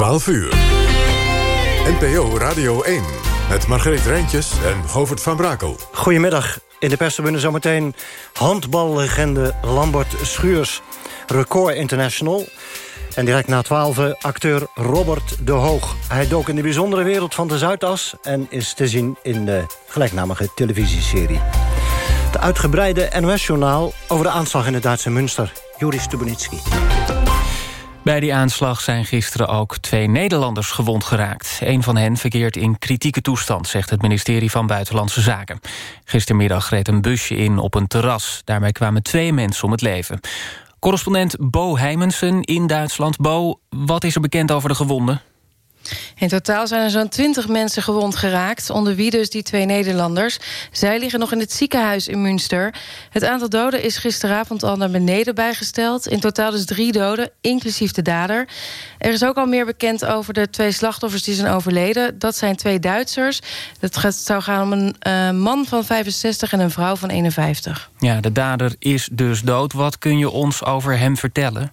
12 uur. NPO Radio 1 met Margreet Rijntjes en Govert van Brakel. Goedemiddag. In de perstribune zometeen handballegende Lambert Schuurs. Record International. En direct na 12 acteur Robert de Hoog. Hij dook in de bijzondere wereld van de Zuidas... en is te zien in de gelijknamige televisieserie. De uitgebreide NOS-journaal over de aanslag in het Duitse Münster. Juri Stubenitski. Bij die aanslag zijn gisteren ook twee Nederlanders gewond geraakt. Een van hen verkeert in kritieke toestand, zegt het ministerie van Buitenlandse Zaken. Gistermiddag reed een busje in op een terras. Daarmee kwamen twee mensen om het leven. Correspondent Bo Heimensen in Duitsland. Bo, wat is er bekend over de gewonden? In totaal zijn er zo'n 20 mensen gewond geraakt, onder wie dus die twee Nederlanders. Zij liggen nog in het ziekenhuis in Münster. Het aantal doden is gisteravond al naar beneden bijgesteld. In totaal dus drie doden, inclusief de dader. Er is ook al meer bekend over de twee slachtoffers die zijn overleden. Dat zijn twee Duitsers. Het zou gaan om een uh, man van 65 en een vrouw van 51. Ja, de dader is dus dood. Wat kun je ons over hem vertellen?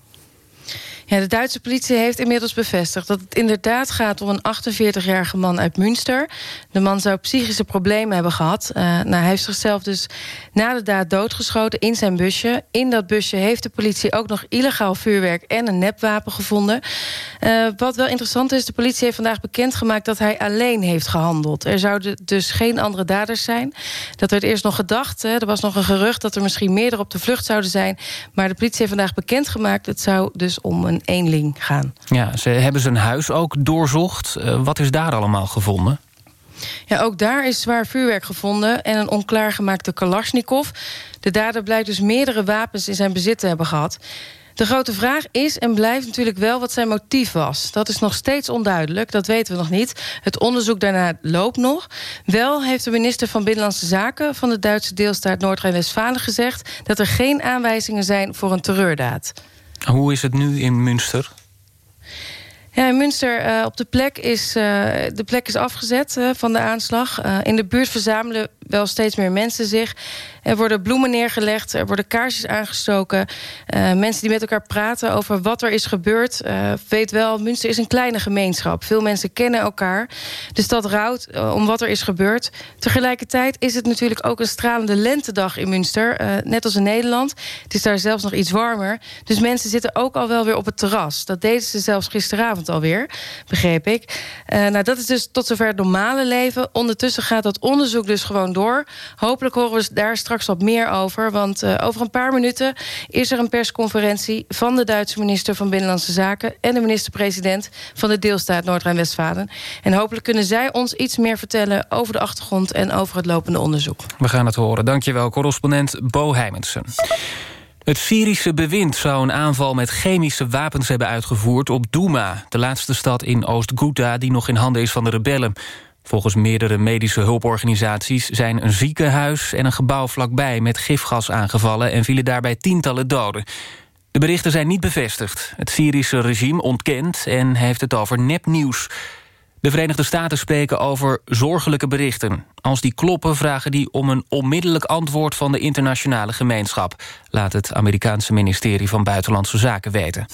Ja, de Duitse politie heeft inmiddels bevestigd... dat het inderdaad gaat om een 48-jarige man uit Münster. De man zou psychische problemen hebben gehad. Uh, nou, hij heeft zichzelf dus na de daad doodgeschoten in zijn busje. In dat busje heeft de politie ook nog illegaal vuurwerk... en een nepwapen gevonden. Uh, wat wel interessant is, de politie heeft vandaag bekendgemaakt... dat hij alleen heeft gehandeld. Er zouden dus geen andere daders zijn. Dat werd eerst nog gedacht. Hè. Er was nog een gerucht dat er misschien meerdere op de vlucht zouden zijn. Maar de politie heeft vandaag bekendgemaakt... het zou dus om een eenling gaan. Ja, ze hebben zijn huis ook doorzocht. Uh, wat is daar allemaal gevonden? Ja, ook daar is zwaar vuurwerk gevonden en een onklaargemaakte Kalashnikov. De dader blijkt dus meerdere wapens in zijn bezit te hebben gehad. De grote vraag is en blijft natuurlijk wel wat zijn motief was. Dat is nog steeds onduidelijk, dat weten we nog niet. Het onderzoek daarna loopt nog. Wel heeft de minister van Binnenlandse Zaken... van de Duitse deelstaat Noord-Rijn-Westfalen gezegd... dat er geen aanwijzingen zijn voor een terreurdaad. Hoe is het nu in Münster? Ja, in Münster uh, op de plek is, uh, de plek is afgezet uh, van de aanslag. in de buurt verzamelen wel steeds meer mensen zich. Er worden bloemen neergelegd, er worden kaarsjes aangestoken. Uh, mensen die met elkaar praten over wat er is gebeurd. Uh, weet wel, Münster is een kleine gemeenschap. Veel mensen kennen elkaar. De stad rouwt uh, om wat er is gebeurd. Tegelijkertijd is het natuurlijk ook een stralende lentedag in Münster. net als in Nederland. Het is daar zelfs nog iets warmer. Dus mensen zitten ook al wel weer op het terras. Dat deden ze zelfs gisteravond alweer, begreep ik. nou, dat is dus tot zover het normale leven. Ondertussen gaat dat onderzoek dus gewoon door. Hopelijk horen we daar straks wat meer over. Want uh, over een paar minuten is er een persconferentie... van de Duitse minister van Binnenlandse Zaken... en de minister-president van de deelstaat Noord-Rijn-Westfalen. En hopelijk kunnen zij ons iets meer vertellen... over de achtergrond en over het lopende onderzoek. We gaan het horen. Dankjewel, correspondent Bo Heimensen. Het Syrische bewind zou een aanval met chemische wapens hebben uitgevoerd op Douma... de laatste stad in Oost-Ghouta die nog in handen is van de rebellen. Volgens meerdere medische hulporganisaties zijn een ziekenhuis en een gebouw vlakbij met gifgas aangevallen en vielen daarbij tientallen doden. De berichten zijn niet bevestigd. Het Syrische regime ontkent en heeft het over nepnieuws. De Verenigde Staten spreken over zorgelijke berichten. Als die kloppen vragen die om een onmiddellijk antwoord van de internationale gemeenschap, laat het Amerikaanse ministerie van Buitenlandse Zaken weten.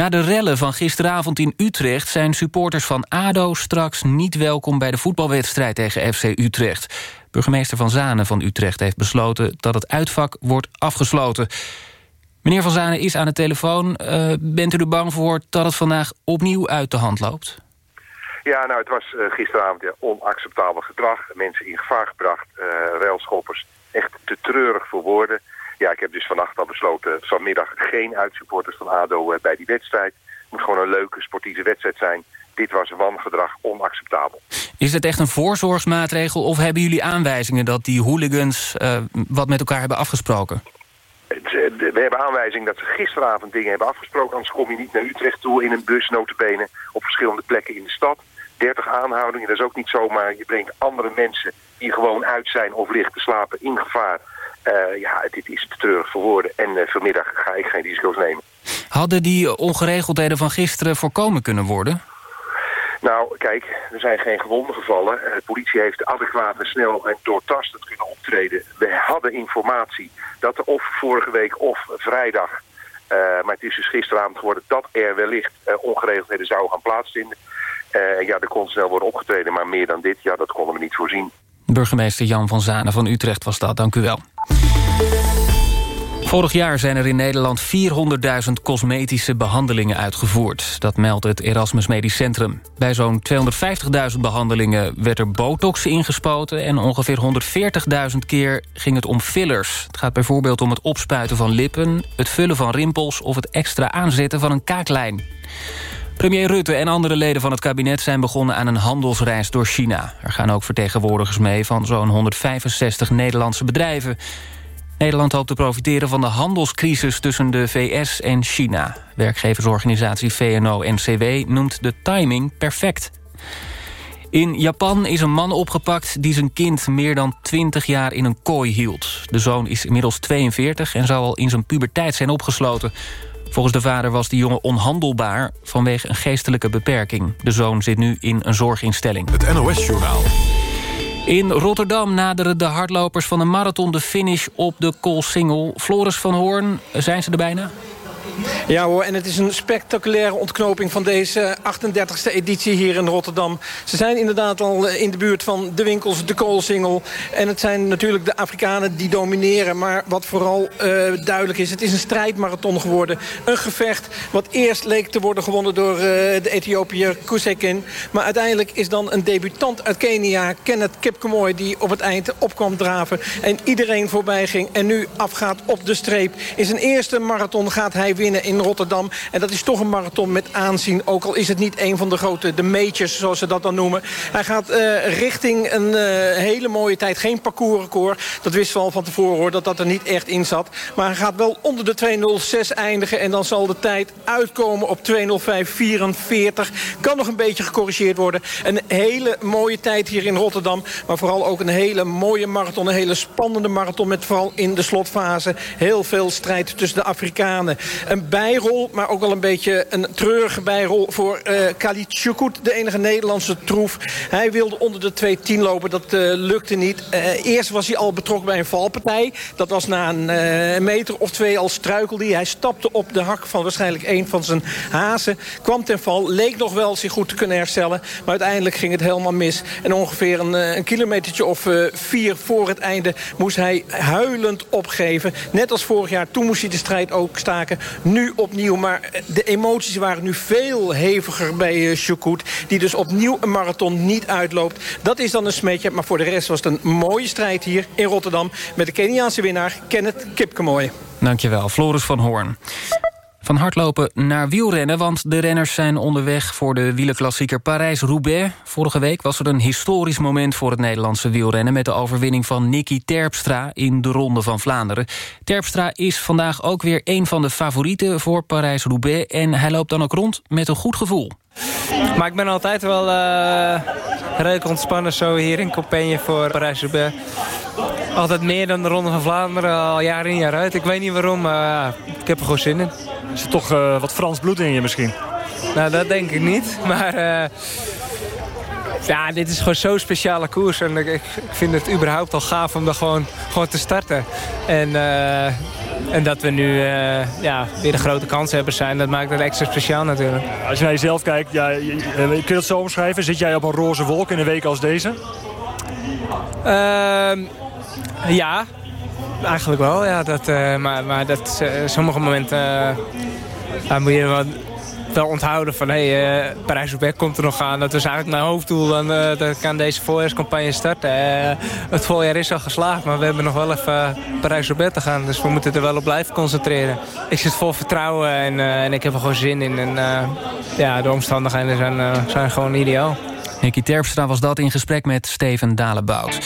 Na de rellen van gisteravond in Utrecht zijn supporters van ADO straks niet welkom bij de voetbalwedstrijd tegen FC Utrecht. Burgemeester Van Zanen van Utrecht heeft besloten dat het uitvak wordt afgesloten. Meneer Van Zanen is aan de telefoon. Uh, bent u er bang voor dat het vandaag opnieuw uit de hand loopt? Ja, nou, het was uh, gisteravond ja, onacceptabel gedrag. Mensen in gevaar gebracht, uh. Echt te treurig voor woorden. Ja, ik heb dus vannacht al besloten vanmiddag geen uitsupporters van ADO eh, bij die wedstrijd. Het moet gewoon een leuke sportieve wedstrijd zijn. Dit was wangedrag onacceptabel. Is het echt een voorzorgsmaatregel of hebben jullie aanwijzingen dat die hooligans uh, wat met elkaar hebben afgesproken? Eh, we hebben aanwijzing dat ze gisteravond dingen hebben afgesproken. Anders kom je niet naar Utrecht toe in een bus, notabene, op verschillende plekken in de stad. 30 aanhoudingen, dat is ook niet zomaar. Je brengt andere mensen die gewoon uit zijn of licht te slapen in gevaar ja, dit is te treurig voor woorden. En uh, vanmiddag ga ik geen risico's nemen. Hadden die ongeregeldheden van gisteren voorkomen kunnen worden? Nou, kijk, er zijn geen gewonden gevallen. Eh, de politie heeft adequaat en snel en doortastend kunnen optreden. We hadden informatie dat er of vorige week of vrijdag maar het is dus gisteravond geworden dat er wellicht ongeregeldheden zouden gaan plaatsvinden. ja, er kon snel worden opgetreden, maar meer dan dit, ja, dat konden we niet voorzien. Burgemeester Jan van Zanen van Utrecht was dat, dank u wel. Vorig jaar zijn er in Nederland 400.000 cosmetische behandelingen uitgevoerd. Dat meldt het Erasmus Medisch Centrum. Bij zo'n 250.000 behandelingen werd er botox ingespoten... en ongeveer 140.000 keer ging het om fillers. Het gaat bijvoorbeeld om het opspuiten van lippen... het vullen van rimpels of het extra aanzetten van een kaaklijn. Premier Rutte en andere leden van het kabinet zijn begonnen aan een handelsreis door China. Er gaan ook vertegenwoordigers mee van zo'n 165 Nederlandse bedrijven. Nederland hoopt te profiteren van de handelscrisis tussen de VS en China. Werkgeversorganisatie VNO-NCW noemt de timing perfect. In Japan is een man opgepakt die zijn kind meer dan 20 jaar in een kooi hield. De zoon is inmiddels 42 en zou al in zijn puberteit zijn opgesloten. Volgens de vader was de jongen onhandelbaar vanwege een geestelijke beperking. De zoon zit nu in een zorginstelling. Het NOS-journaal. In Rotterdam naderen de hardlopers van de marathon de finish op de Koolsingel. Floris van Hoorn, zijn ze er bijna? Ja hoor, en het is een spectaculaire ontknoping van deze 38e editie hier in Rotterdam. Ze zijn inderdaad al eh, in de buurt van de winkels, de koolsingel. En het zijn natuurlijk de Afrikanen die domineren. Maar wat vooral uh, duidelijk is, het is een strijdmarathon geworden. Een gevecht wat eerst leek te worden gewonnen door uh, de Ethiopiër Kusekin. Maar uiteindelijk is dan een debutant uit Kenia, Kenneth Kipkemoy... die op het eind opkwam draven en iedereen voorbij ging... en nu afgaat op de streep. In zijn eerste marathon gaat hij winnen in Rotterdam. En dat is toch een marathon met aanzien. Ook al is het niet een van de grote, de majors zoals ze dat dan noemen. Hij gaat uh, richting een uh, hele mooie tijd. Geen parcoursrecord. Dat wisten we al van tevoren hoor, dat dat er niet echt in zat. Maar hij gaat wel onder de 2.06 eindigen. En dan zal de tijd uitkomen op 2.05.44. Kan nog een beetje gecorrigeerd worden. Een hele mooie tijd hier in Rotterdam. Maar vooral ook een hele mooie marathon. Een hele spannende marathon met vooral in de slotfase heel veel strijd tussen de Afrikanen. Een bijrol, maar ook wel een beetje een treurige bijrol voor uh, Khalid de enige Nederlandse troef. Hij wilde onder de 2.10 lopen, dat uh, lukte niet. Uh, eerst was hij al betrokken bij een valpartij. Dat was na een meter of twee al struikelde hij. Hij stapte op de hak van waarschijnlijk een van zijn hazen. Kwam ten val, leek nog wel zich goed te kunnen herstellen. Maar uiteindelijk ging het helemaal mis. En ongeveer een, een kilometertje of vier voor het einde moest hij huilend opgeven. Net als vorig jaar, toen moest hij de strijd ook staken nu opnieuw. Maar de emoties waren nu veel heviger bij uh, Shukut. Die dus opnieuw een marathon niet uitloopt. Dat is dan een smetje. Maar voor de rest was het een mooie strijd hier in Rotterdam. Met de Keniaanse winnaar Kenneth Kipkemoy. Dankjewel, Floris van Hoorn. Van hardlopen naar wielrennen, want de renners zijn onderweg... voor de wielerklassieker Parijs-Roubaix. Vorige week was er een historisch moment voor het Nederlandse wielrennen... met de overwinning van Nicky Terpstra in de Ronde van Vlaanderen. Terpstra is vandaag ook weer een van de favorieten voor Parijs-Roubaix... en hij loopt dan ook rond met een goed gevoel. Maar ik ben altijd wel uh, redelijk ontspannen zo hier in Compiègne voor Parijs-Roubaix. Altijd meer dan de Ronde van Vlaanderen, al jaar in jaar uit. Ik weet niet waarom, maar uh, ik heb er gewoon zin in. Is er toch uh, wat Frans bloed in je misschien? Nou, dat denk ik niet. Maar uh, ja, dit is gewoon zo'n speciale koers. En ik, ik, vind het überhaupt al gaaf om daar gewoon, gewoon te starten. En, uh, en dat we nu ja, weer de grote kanshebber zijn, dat maakt het extra speciaal natuurlijk. Als je naar jezelf kijkt, ja, kun je het zo omschrijven? Zit jij op een roze wolk in een week als deze? Ehm, ja, Eigenlijk wel, ja. Dat, uh, maar, maar dat, uh, sommige momenten uh, moet je wel, wel onthouden van... hé, hey, Parijs-Roubaix komt er nog aan. Dat was eigenlijk mijn hoofddoel. Dan, dan kan deze voorjaarscampagne starten. het voorjaar is al geslaagd, maar we hebben nog wel even Parijs-Roubaix te gaan. Dus we moeten er wel op blijven concentreren. Ik zit vol vertrouwen en, en ik heb er gewoon zin in. En ja, de omstandigheden zijn, zijn gewoon ideaal. Nicky Terpstra was dat in gesprek met Steven Dalebout.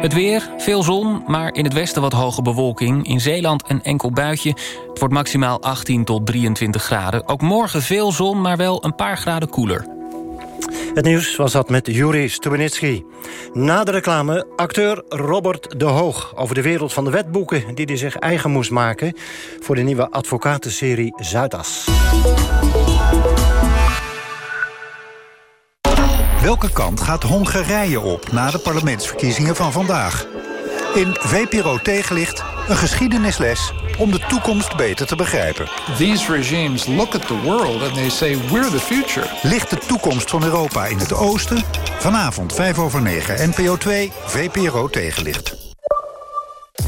Het weer, veel zon, maar in het westen wat hoge bewolking. In Zeeland een enkel buitje. Het wordt maximaal 18 tot 23 graden. Ook morgen veel zon, maar wel een paar graden koeler. Het nieuws was dat met Juri Stubenitski. Na de reclame acteur Robert de Hoog... over de wereld van de wetboeken die hij zich eigen moest maken... voor de nieuwe advocatenserie Zuidas. Welke kant gaat Hongarije op na de parlementsverkiezingen van vandaag? In VPRO Tegenlicht een geschiedenisles om de toekomst beter te begrijpen. These regimes look at the world and they say we're the future. Ligt de toekomst van Europa in het oosten? Vanavond 5 over 9, NPO 2, VPRO tegenlicht.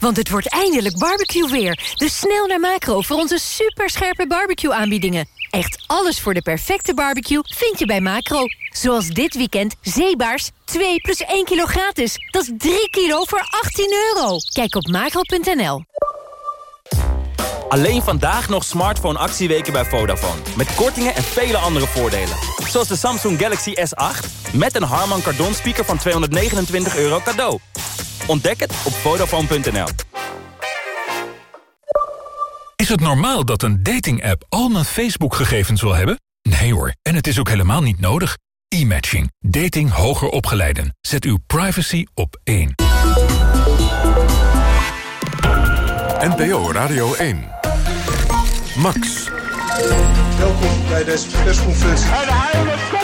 Want het wordt eindelijk barbecue weer. Dus snel naar Macro voor onze superscherpe barbecue aanbiedingen. Echt alles voor de perfecte barbecue vind je bij Macro. Zoals dit weekend zeebaars 2 plus 1 kilo gratis. Dat is 3 kilo voor 18 euro. Kijk op macro.nl. Alleen vandaag nog smartphone actieweken bij Vodafone. Met kortingen en vele andere voordelen. Zoals de Samsung Galaxy S8 met een Harman Kardon speaker van 229 euro cadeau. Ontdek het op Vodafone.nl. Is het normaal dat een dating-app al mijn Facebook-gegevens wil hebben? Nee hoor, en het is ook helemaal niet nodig. E-matching. Dating hoger opgeleiden. Zet uw privacy op één. NPO Radio 1. Max. Welkom bij deze persconferentie.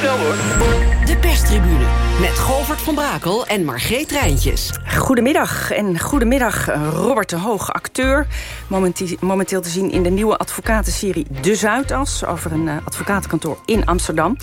Dit perstribune met Govert van Brakel en Margreet Rijntjes. Goedemiddag en goedemiddag Robert de Hoog, acteur. Momenteel te zien in de nieuwe advocatenserie De Zuidas... over een advocatenkantoor in Amsterdam.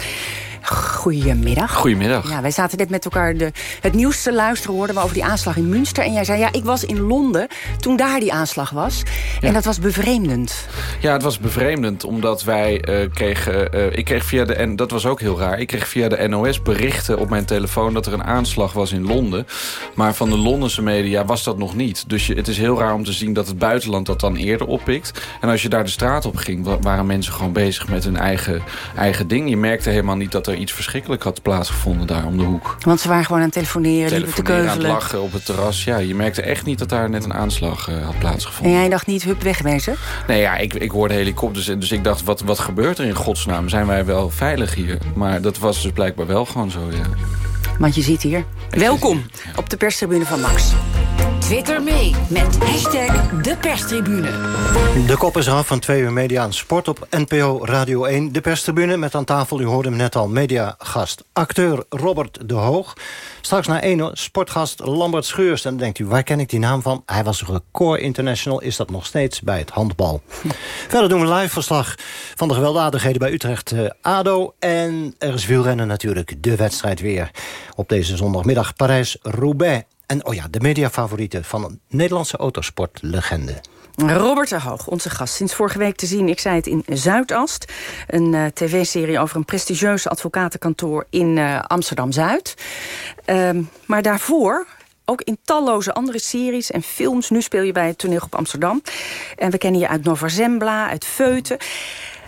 Goedemiddag. Goedemiddag. Ja, wij zaten net met elkaar de, het nieuws te luisteren, hoorden we over die aanslag in Münster. En jij zei, ja, ik was in Londen toen daar die aanslag was. En dat was bevreemdend. Ja, het was bevreemdend, omdat wij uh, kregen... Uh, ik kreeg via de, en dat was ook heel raar, ik kreeg via de NOS berichten op mijn telefoon... dat er een aanslag was in Londen. Maar van de Londense media was dat nog niet. Dus je, het is heel raar om te zien dat het buitenland dat dan eerder oppikt. En als je daar de straat op ging, waren mensen gewoon bezig met hun eigen, eigen ding. Je merkte helemaal niet dat er iets verschrikkelijk had plaatsgevonden daar om de hoek. Want ze waren gewoon aan het telefoneren, liepen te keuvelen. aan het lachen op het terras. Ja, je merkte echt niet dat daar net een aanslag uh, had plaatsgevonden. En jij dacht niet, hup, wegwezen? Nee, ja, ik, ik hoorde helikopters en dus ik dacht, wat, wat gebeurt er in godsnaam? Zijn wij wel veilig hier? Maar dat was dus blijkbaar wel gewoon zo, ja. Want je zit hier. Ik Welkom ja. op de perstribune van Max. Twitter mee met hashtag de perstribune. De kop is eraf van twee uur media aan sport op NPO Radio 1. De perstribune met aan tafel, u hoorde hem net al, mediagast. Acteur Robert de Hoog. Straks naar één sportgast Lambert Scheurs. En dan denkt u, waar ken ik die naam van? Hij was record international, is dat nog steeds bij het handbal. Verder doen we live verslag van de gewelddadigheden bij Utrecht uh, ADO. En er is wielrennen natuurlijk, de wedstrijd weer. Op deze zondagmiddag Parijs-Roubaix. En oh ja, de mediafavorieten van een Nederlandse autosportlegende. Robert de Hoog, onze gast. Sinds vorige week te zien, ik zei het, in Zuidast. Een uh, tv-serie over een prestigieuze advocatenkantoor in uh, Amsterdam-Zuid. Uh, maar daarvoor ook in talloze andere series en films. Nu speel je bij het toneel op Amsterdam. En we kennen je uit Nova Zembla, uit Feuten.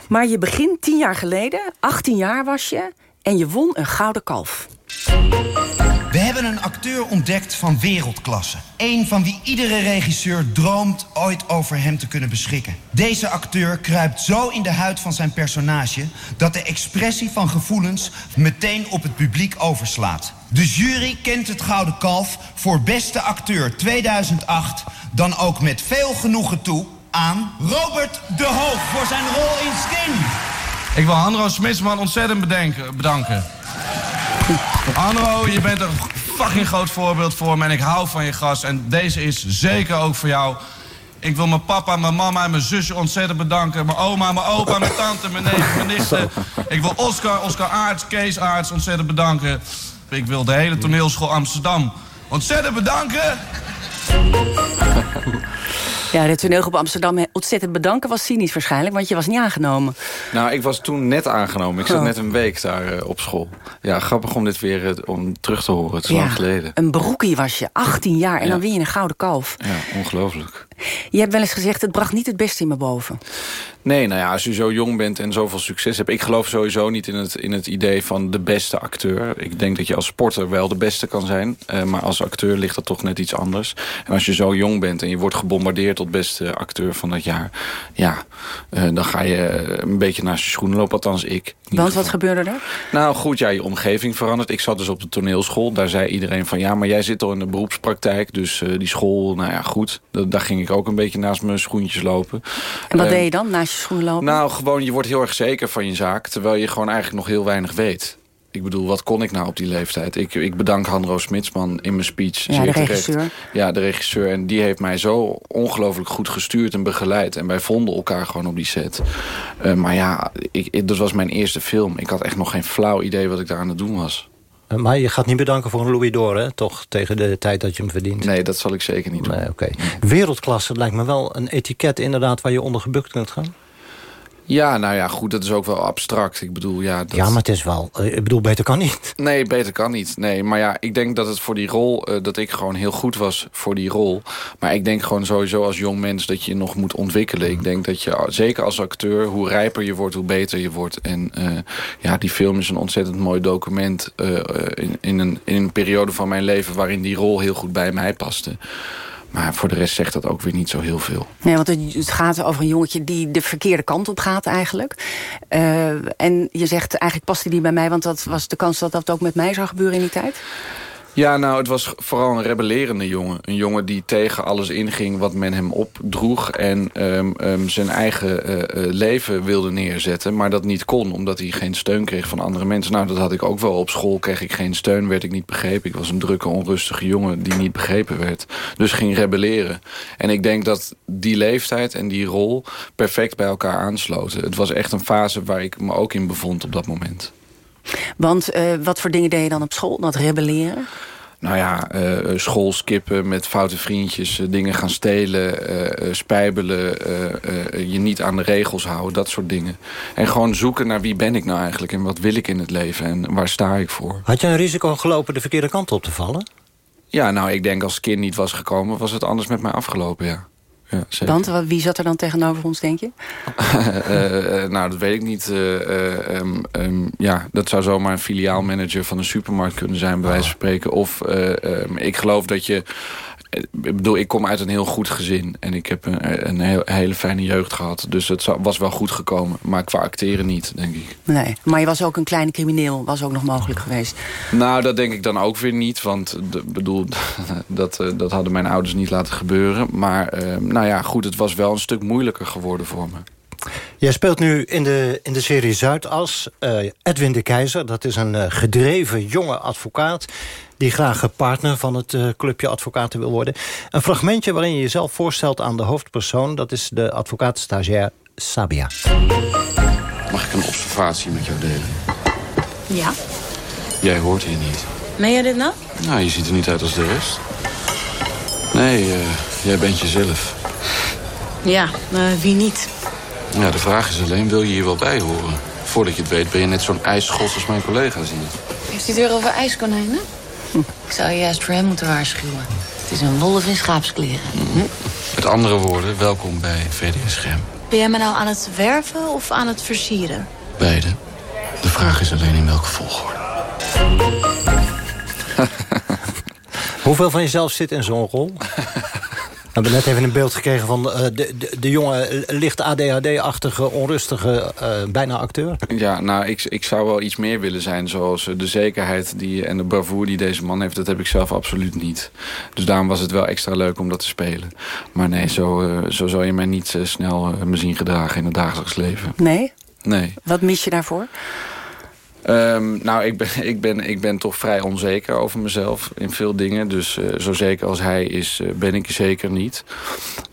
Maar je begint tien jaar geleden, 18 jaar was je... en je won een gouden kalf. We hebben een acteur ontdekt van wereldklasse. Eén van wie iedere regisseur droomt ooit over hem te kunnen beschikken. Deze acteur kruipt zo in de huid van zijn personage... dat de expressie van gevoelens meteen op het publiek overslaat. De jury kent het Gouden Kalf voor beste acteur 2008... dan ook met veel genoegen toe aan Robert de Hoog... voor zijn rol in Sting. Ik wil Hanro Smitsman ontzettend bedenken, bedanken. Anro, je bent een fucking groot voorbeeld voor me en ik hou van je gast. En deze is zeker ook voor jou. Ik wil mijn papa, mijn mama en mijn zusje ontzettend bedanken. Mijn oma, mijn opa, mijn tante, mijn neef, mijn nichten. Ik wil Oscar, Oscar Aarts, Kees Aarts ontzettend bedanken. Ik wil de hele toneelschool Amsterdam ontzettend bedanken. Ja, de toneelgroep Amsterdam ontzettend bedanken was cynisch waarschijnlijk, want je was niet aangenomen. Nou, ik was toen net aangenomen. Ik zat oh. net een week daar uh, op school. Ja, grappig om dit weer uh, om terug te horen. Het is ja, lang geleden. Een broekie was je, 18 jaar, en ja. dan win je een gouden kalf. Ja, ongelooflijk. Je hebt wel eens gezegd, het bracht niet het beste in me boven. Nee, nou ja, als je zo jong bent en zoveel succes hebt... ik geloof sowieso niet in het, in het idee van de beste acteur. Ik denk dat je als sporter wel de beste kan zijn. Uh, maar als acteur ligt dat toch net iets anders. En als je zo jong bent en je wordt gebombardeerd... tot beste acteur van het jaar... ja, uh, dan ga je een beetje naast je schoenen lopen. Althans, ik. Want wat gebeurde er? Nou goed, ja, je omgeving verandert. Ik zat dus op de toneelschool. Daar zei iedereen van... ja, maar jij zit al in de beroepspraktijk. Dus uh, die school, nou ja, goed. Daar ging ik ook een beetje naast mijn schoentjes lopen. En wat deed je dan, naast je schoen lopen? Nou, gewoon, je wordt heel erg zeker van je zaak... terwijl je gewoon eigenlijk nog heel weinig weet. Ik bedoel, wat kon ik nou op die leeftijd? Ik, ik bedank Hanro Smitsman in mijn speech. Ja, de regisseur. Terecht. Ja, de regisseur. En die heeft mij zo ongelooflijk goed gestuurd en begeleid. En wij vonden elkaar gewoon op die set. Uh, maar ja, ik, ik, dat was mijn eerste film. Ik had echt nog geen flauw idee wat ik daar aan het doen was. Maar je gaat niet bedanken voor een Louis d'Or, hè? Toch, tegen de tijd dat je hem verdient? Nee, dat zal ik zeker niet doen. Nee, okay. Wereldklasse lijkt me wel een etiket inderdaad... waar je onder gebukt kunt gaan. Ja, nou ja, goed, dat is ook wel abstract. Ik bedoel, ja... Dat... Ja, maar het is wel... Ik bedoel, beter kan niet. Nee, beter kan niet. Nee, maar ja, ik denk dat het voor die rol... Uh, dat ik gewoon heel goed was voor die rol. Maar ik denk gewoon sowieso als jong mens dat je nog moet ontwikkelen. Ik denk dat je, zeker als acteur, hoe rijper je wordt, hoe beter je wordt. En uh, ja, die film is een ontzettend mooi document... Uh, in, in, een, in een periode van mijn leven waarin die rol heel goed bij mij paste. Maar voor de rest zegt dat ook weer niet zo heel veel. Nee, want het gaat over een jongetje die de verkeerde kant op gaat eigenlijk. Uh, en je zegt eigenlijk paste die bij mij... want dat was de kans dat dat ook met mij zou gebeuren in die tijd? Ja, nou, het was vooral een rebellerende jongen. Een jongen die tegen alles inging wat men hem opdroeg... en um, um, zijn eigen uh, uh, leven wilde neerzetten, maar dat niet kon... omdat hij geen steun kreeg van andere mensen. Nou, dat had ik ook wel. Op school kreeg ik geen steun, werd ik niet begrepen. Ik was een drukke, onrustige jongen die niet begrepen werd. Dus ging rebelleren. En ik denk dat die leeftijd en die rol perfect bij elkaar aansloten. Het was echt een fase waar ik me ook in bevond op dat moment. Want uh, wat voor dingen deed je dan op school? Dat rebelleren? Nou ja, uh, school skippen met foute vriendjes, uh, dingen gaan stelen, uh, spijbelen, je niet aan de regels houden, dat soort dingen. En gewoon zoeken naar wie ben ik nou eigenlijk en wat wil ik in het leven en waar sta ik voor. Had je een risico gelopen de verkeerde kant op te vallen? Ja, nou ik denk als het kind niet was gekomen, was het anders met mij afgelopen, ja. Ja, Want wie zat er dan tegenover ons, denk je? uh, uh, nou, dat weet ik niet. Uh, um, um, ja, dat zou zomaar een filiaalmanager van een supermarkt kunnen zijn, bij wijze van spreken. Of um, ik geloof dat je... Ik bedoel, ik kom uit een heel goed gezin. En ik heb een, een heel, hele fijne jeugd gehad. Dus het was wel goed gekomen. Maar qua acteren niet, denk ik. Nee, maar je was ook een kleine crimineel. Was ook nog mogelijk geweest. Nou, dat denk ik dan ook weer niet. Want bedoel, dat, dat hadden mijn ouders niet laten gebeuren. Maar uh, nou ja, goed, het was wel een stuk moeilijker geworden voor me. Jij speelt nu in de, in de serie Zuidas uh, Edwin de Keizer. Dat is een uh, gedreven jonge advocaat die graag partner van het uh, clubje advocaten wil worden. Een fragmentje waarin je jezelf voorstelt aan de hoofdpersoon... dat is de advocaat-stagiair Sabia. Mag ik een observatie met jou delen? Ja. Jij hoort hier niet. Meen je dit nou? Nou, je ziet er niet uit als de rest. Nee, uh, jij bent jezelf. Ja, uh, wie niet? Ja, de vraag is alleen, wil je hier wel bij horen? Voordat je het weet ben je net zo'n ijsschots als mijn collega's hier. Heeft hij het weer over ijskonijnen? Ik zou je juist voor hem moeten waarschuwen. Het is een wolf in schaapskleren. Hm? Met andere woorden, welkom bij VDS Scherm. Ben jij me nou aan het werven of aan het versieren? Beide. De vraag is alleen in welke volgorde. Hoeveel van jezelf zit in zo'n rol? We hebben net even een beeld gekregen van uh, de, de, de jonge, licht ADHD-achtige, onrustige, uh, bijna acteur. Ja, nou, ik, ik zou wel iets meer willen zijn. Zoals de zekerheid die, en de bravoure die deze man heeft, dat heb ik zelf absoluut niet. Dus daarom was het wel extra leuk om dat te spelen. Maar nee, zo, uh, zo zal je mij niet snel me zien gedragen in het dagelijks leven. Nee? Nee. Wat mis je daarvoor? Um, nou, ik ben, ik, ben, ik ben toch vrij onzeker over mezelf in veel dingen. Dus uh, zo zeker als hij is, uh, ben ik zeker niet.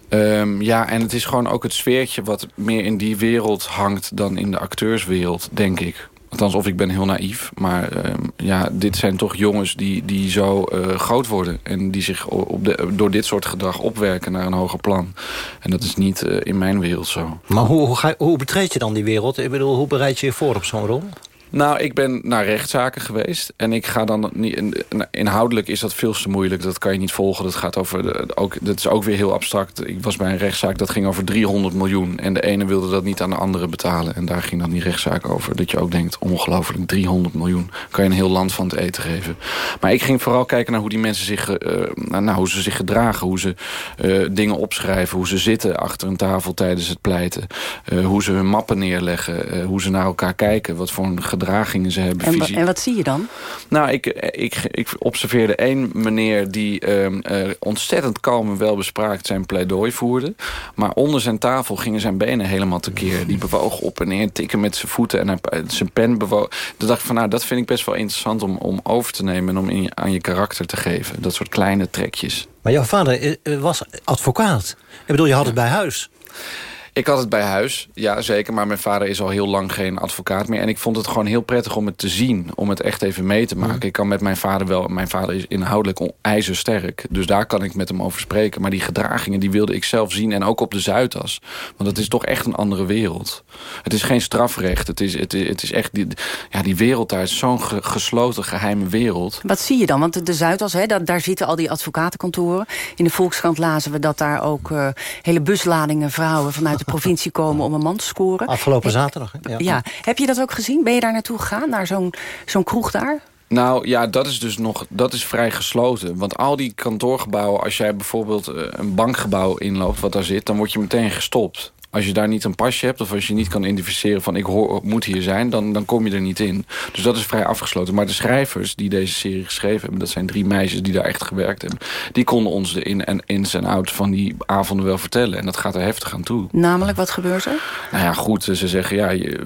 Um, ja, en het is gewoon ook het sfeertje wat meer in die wereld hangt... dan in de acteurswereld, denk ik. Althans, of ik ben heel naïef. Maar um, ja, dit zijn toch jongens die, die zo uh, groot worden. En die zich op de, door dit soort gedrag opwerken naar een hoger plan. En dat is niet in mijn wereld zo. Maar hoe, hoe, ga, hoe betreed je dan die wereld? Ik bedoel, hoe bereid je je voor op zo'n rol? Nou, ik ben naar rechtszaken geweest. En ik ga dan niet. Inhoudelijk is dat veel te moeilijk. Dat kan je niet volgen. Dat gaat over. Ook, dat is ook weer heel abstract. Ik was bij een rechtszaak dat ging over 300 miljoen. En de ene wilde dat niet aan de andere betalen. En daar ging dan die rechtszaak over. Dat je ook denkt: ongelooflijk, 300 miljoen. Kan je een heel land van het eten geven. Maar ik ging vooral kijken naar hoe die mensen zich. Nou, hoe ze zich gedragen. Hoe ze uh, dingen opschrijven. Hoe ze zitten achter een tafel tijdens het pleiten. Uh, hoe ze hun mappen neerleggen. hoe ze naar elkaar kijken. Wat voor een gedragingen ze hebben. En, en, wat zie je dan? Nou, ik, ik, ik observeerde één meneer die uh, ontzettend kalm en welbespraakt zijn pleidooi voerde. Maar onder zijn tafel gingen zijn benen helemaal tekeer. Die bewoog op en neer, tikken met zijn voeten en hij, zijn pen bewoog. Toen dacht ik van nou, dat vind ik best wel interessant om, om over te nemen... en om in, aan je karakter te geven. Dat soort kleine trekjes. Maar jouw vader eh, was advocaat. Ik bedoel, je had het bij huis. Ik had het bij huis, ja zeker. Maar mijn vader is al heel lang geen advocaat meer. En ik vond het gewoon heel prettig om het te zien. Om het echt even mee te maken. Ik kan met mijn vader wel... Mijn vader is inhoudelijk ijzersterk. Dus daar kan ik met hem over spreken. Maar die gedragingen die wilde ik zelf zien. En ook op de Zuidas. Want het is toch echt een andere wereld. Het is geen strafrecht. Het is, het is, het is echt... Die, ja, die wereld daar is zo'n gesloten, geheime wereld. Wat zie je dan? Want de Zuidas, hè, dat, daar zitten al die advocatenkantoren. In de Volkskrant lazen we dat daar ook uh, hele busladingen vrouwen... vanuit de provincie komen om een man te scoren. Afgelopen zaterdag. Ja. ja. Heb je dat ook gezien? Ben je daar naartoe gegaan, naar zo'n zo'n kroeg daar? Nou ja, dat is dus nog dat is vrij gesloten. Want al die kantoorgebouwen, als jij bijvoorbeeld eh, een bankgebouw inloopt wat daar zit, dan word je meteen gestopt als je daar niet een pasje hebt... of als je niet kan identificeren van ik hoor, moet hier zijn... Dan, dan kom je er niet in. Dus dat is vrij afgesloten. Maar de schrijvers die deze serie geschreven hebben... dat zijn drie meisjes die daar echt gewerkt hebben... die konden ons de in- en ins en outs van die avonden wel vertellen. En dat gaat er heftig aan toe. Namelijk, wat gebeurt er? Nou ja, goed, ze zeggen... ja, je,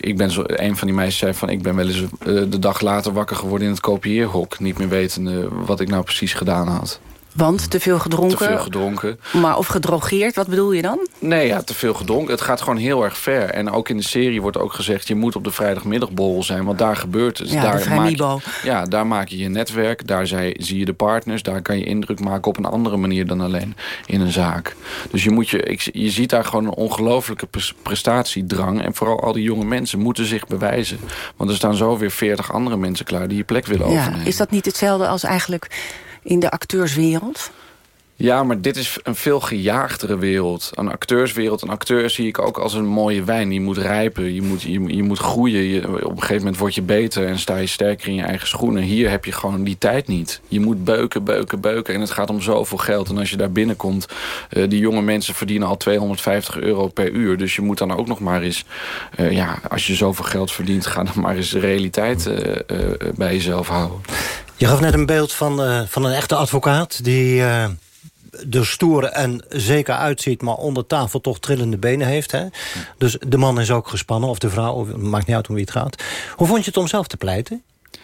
ik ben zo, een van die meisjes zei van... ik ben wel eens uh, de dag later wakker geworden in het kopieerhok... niet meer wetende wat ik nou precies gedaan had. Want te veel gedronken? Te veel gedronken. Maar of gedrogeerd, wat bedoel je dan? Nee, ja, te veel gedronken. Het gaat gewoon heel erg ver. En ook in de serie wordt ook gezegd... je moet op de vrijdagmiddagborrel zijn, want daar gebeurt het. Ja, daar maak je, ja, daar maak je je netwerk. Daar zie je de partners. Daar kan je indruk maken op een andere manier dan alleen in een zaak. Dus je, moet je, je ziet daar gewoon een ongelofelijke prestatiedrang. En vooral al die jonge mensen moeten zich bewijzen. Want er staan zo weer veertig andere mensen klaar... die je plek willen ja, overnemen. Is dat niet hetzelfde als eigenlijk in de acteurswereld? Ja, maar dit is een veel gejaagdere wereld. Een acteurswereld. Een acteur zie ik ook als een mooie wijn. Die moet rijpen, je moet, je, je moet groeien. Je, op een gegeven moment word je beter en sta je sterker in je eigen schoenen. Hier heb je gewoon die tijd niet. Je moet beuken, beuken, beuken. En het gaat om zoveel geld. En als je daar binnenkomt, uh, die jonge mensen verdienen al 250 euro per uur. Dus je moet dan ook nog maar eens, uh, ja, als je zoveel geld verdient, ga dan maar eens de realiteit uh, bij jezelf houden. Je gaf net een beeld van, van een echte advocaat die er stoer en zeker uitziet... maar onder tafel toch trillende benen heeft. Hè? Dus de man is ook gespannen, of de vrouw, of, maakt niet uit om wie het gaat. Hoe vond je het om zelf te pleiten?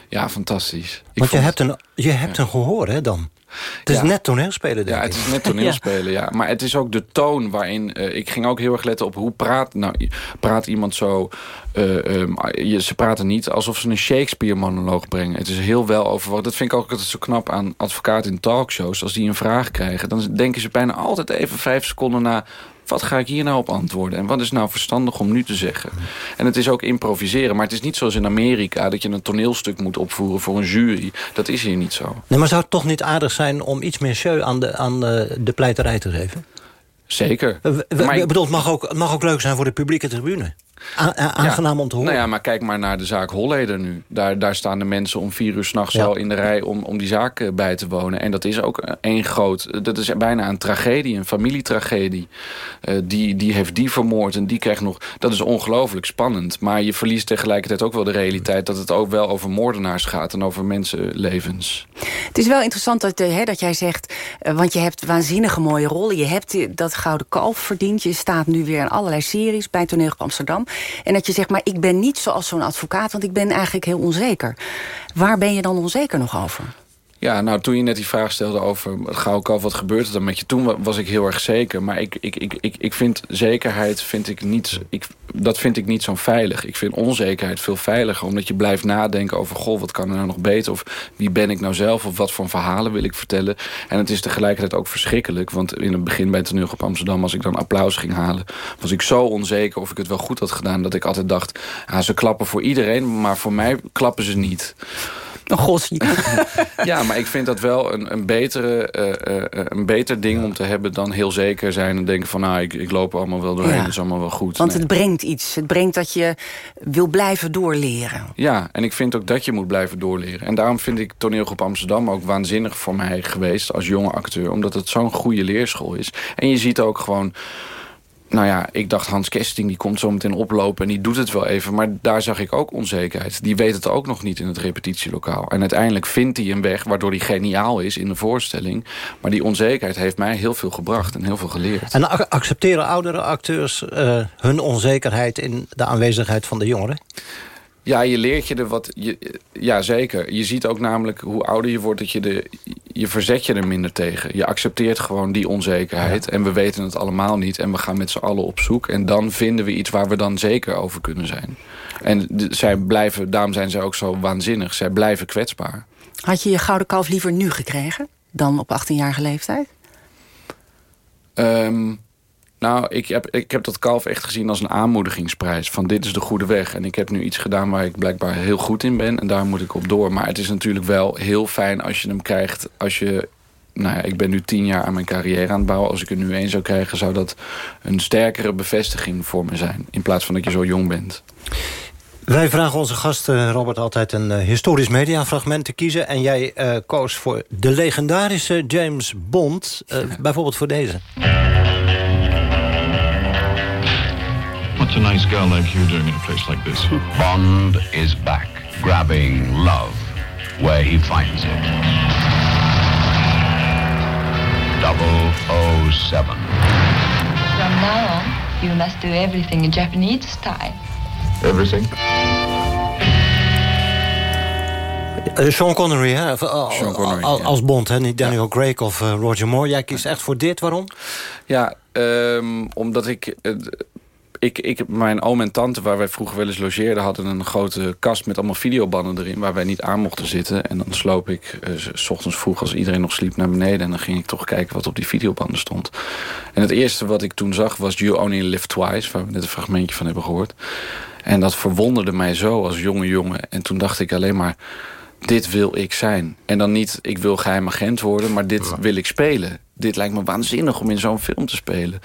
Ja, fantastisch. Ik Want je hebt, een, je hebt een gehoor, hè, dan? Het is net toneelspelen, denk Ja, het is net toneelspelen, ja. Maar het is ook de toon waarin... Uh, ik ging ook heel erg letten op hoe praat, nou, praat iemand zo... Uh, um, je, ze praten niet alsof ze een Shakespeare-monoloog brengen. Het is heel wel over... Dat vind ik ook altijd zo knap aan advocaten in talkshows. Als die een vraag krijgen, dan denken ze bijna altijd even vijf seconden na wat ga ik hier nou op antwoorden? En wat is nou verstandig om nu te zeggen? En het is ook improviseren. Maar het is niet zoals in Amerika... dat je een toneelstuk moet opvoeren voor een jury. Dat is hier niet zo. Nee, maar zou het toch niet aardig zijn... om iets meer show aan de, aan de, de pleiterij te geven? Zeker. Maar ik bedoel, het mag, ook, het mag ook leuk zijn voor de publieke tribune. Aangenaam om te horen. Nou ja, maar kijk maar naar de zaak Holleder nu. Daar, daar staan de mensen om vier uur s'nachts ja. al in de rij om, om die zaak eh, bij te wonen. En dat is ook één groot... Dat is bijna een tragedie, een familietragedie. Uh, die, die heeft die vermoord en die krijgt nog... Dat is ongelooflijk spannend. Maar je verliest tegelijkertijd ook wel de realiteit... dat het ook wel over moordenaars gaat en over mensenlevens. Het is wel interessant dat, hè, dat jij zegt... Uh, want je hebt waanzinnige mooie rollen. Je hebt dat Gouden Kalf verdiend. Je staat nu weer in allerlei series bij Toneel Amsterdam. En dat je zegt, maar ik ben niet zoals zo'n advocaat... want ik ben eigenlijk heel onzeker. Waar ben je dan onzeker nog over? Ja, nou, toen je net die vraag stelde over gauw kalf, wat gebeurt er dan met je? Toen wa- was ik heel erg zeker. Maar ik, ik, ik, ik, ik vind zekerheid, vind ik niet, ik, dat vind ik niet zo veilig. Ik vind onzekerheid veel veiliger. Omdat je blijft nadenken over, goh, wat kan er nou nog beter? Of wie ben ik nou zelf? Of wat voor verhalen wil ik vertellen? En het is tegelijkertijd ook verschrikkelijk. Want in het begin bij het toneel op Amsterdam, als ik dan applaus ging halen... was ik zo onzeker of ik het wel goed had gedaan... dat ik altijd dacht, ah, ze klappen voor iedereen, maar voor mij klappen ze niet. Een gossie. Ja, maar ik vind dat wel een, een, betere, eh, eh, een beter ding om te hebben... dan heel zeker zijn en denken van... nou, ik, ik loop er allemaal wel doorheen, Ja. het is allemaal wel goed. Want Nee. het brengt iets. Het brengt dat je wil blijven doorleren. Ja, en ik vind ook dat je moet blijven doorleren. En daarom vind ik toneelgroep Amsterdam ook waanzinnig voor mij geweest... als jonge acteur, omdat het zo'n goede leerschool is. En je ziet ook gewoon... Nou ja, ik dacht Hans Kesting die komt zo meteen oplopen en die doet het wel even. Maar daar zag ik ook onzekerheid. Die weet het ook nog niet in het repetitielokaal. En uiteindelijk vindt hij een weg waardoor hij geniaal is in de voorstelling. Maar die onzekerheid heeft mij heel veel gebracht en heel veel geleerd. En ac- accepteren oudere acteurs eh, hun onzekerheid... in de aanwezigheid van de jongeren? Ja, je leert je er wat. Je, ja, zeker. Je ziet ook namelijk hoe ouder je wordt, dat je de. Je verzet je er minder tegen. Je accepteert gewoon die onzekerheid. En we weten het allemaal niet. En we gaan met z'n allen op zoek. En dan vinden we iets waar we dan zeker over kunnen zijn. En zij blijven, daarom zijn zij ook zo waanzinnig. Zij blijven kwetsbaar. Had je je gouden kalf liever nu gekregen dan op 18-jarige leeftijd? Ehm, nou, ik heb, ik heb dat kalf echt gezien als een aanmoedigingsprijs. Van dit is de goede weg. En ik heb nu iets gedaan waar ik blijkbaar heel goed in ben. En daar moet ik op door. Maar het is natuurlijk wel heel fijn als je hem krijgt. Als je, nou ja, ik ben nu tien jaar aan mijn carrière aan het bouwen. Als ik er nu één zou krijgen, zou dat een sterkere bevestiging voor me zijn. In plaats van dat je zo jong bent. Wij vragen onze gast Robert altijd een eh, historisch mediafragment te kiezen. En jij eh, koos voor de legendarische James Bond. eh, Bijvoorbeeld voor deze. A nice girl like you doing in a place like this? Bond is back, grabbing love where he finds it. 007. From now on, you must do everything in Japanese style. Everything? Eh, Sean Connery, hè? Eh, Sean Connery, al- ja. als Bond, hè? niet Daniel Craig of eh, Roger Moore. Jij kiest echt voor dit, waarom? Ja, ehm, omdat ik, ik, ik... Mijn oom en tante, waar wij vroeger wel eens logeerden... hadden een grote kast met allemaal videobanden erin... waar wij niet aan mochten zitten. En dan sloop ik s- s ochtends vroeg, als iedereen nog sliep, naar beneden... en dan ging ik toch kijken wat op die videobanden stond. En het eerste wat ik toen zag was You Only Live Twice... waar we net een fragmentje van hebben gehoord. En dat verwonderde mij zo als jonge jongen. En toen dacht ik alleen maar... Dit wil ik zijn. En dan niet, ik wil geheim agent worden, maar dit wil ik spelen. Dit lijkt me waanzinnig om in zo'n film te spelen.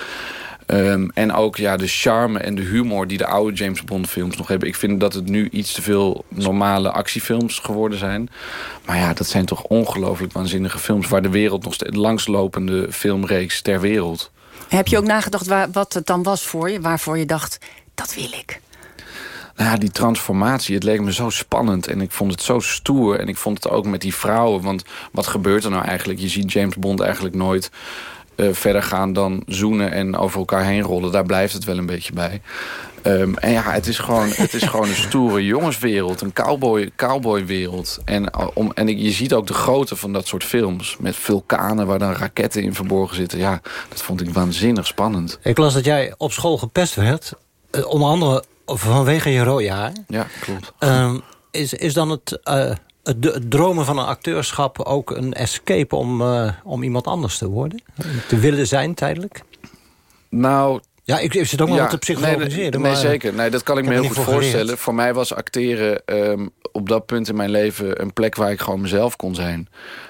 Ehm, en ook ja, de charme en de humor die de oude James Bond films nog hebben. Ik vind dat het nu iets te veel normale actiefilms geworden zijn. Maar ja, dat zijn toch ongelooflijk waanzinnige films... waar de wereld nog steeds... de langslopende filmreeks ter wereld. Heb je ook nagedacht waar, wat het dan was voor je? Waarvoor je dacht, dat wil ik. Nou ja, die transformatie, het leek me zo spannend. En ik vond het zo stoer. En ik vond het ook met die vrouwen. Want wat gebeurt er nou eigenlijk? Je ziet James Bond eigenlijk nooit verder gaan dan zoenen en over elkaar heen rollen. Daar blijft het wel een beetje bij. Ehm, en ja, het is, gewoon, het is gewoon een stoere jongenswereld. Een cowboy, cowboywereld. En, uh, om, en ik, je ziet ook de grootte van dat soort films. Met vulkanen waar dan raketten in verborgen zitten. Ja, dat vond ik waanzinnig spannend. Ik las dat jij op school gepest werd. eh, onder andere vanwege je rode haar. Ja, klopt. Ehm, is, is dan het, eh, het, dromen van een acteurschap ook een escape om, eh, om iemand anders te worden? Te willen zijn tijdelijk? Nou... Ja, ik, ik zit ook wel Ja, wat te psychologiseren. Nee, nee, zeker. Nee, dat kan ik ik me heel goed voor voorstellen. geleerd. Voor mij was acteren ehm, op dat punt in mijn leven... een plek waar ik gewoon mezelf kon zijn.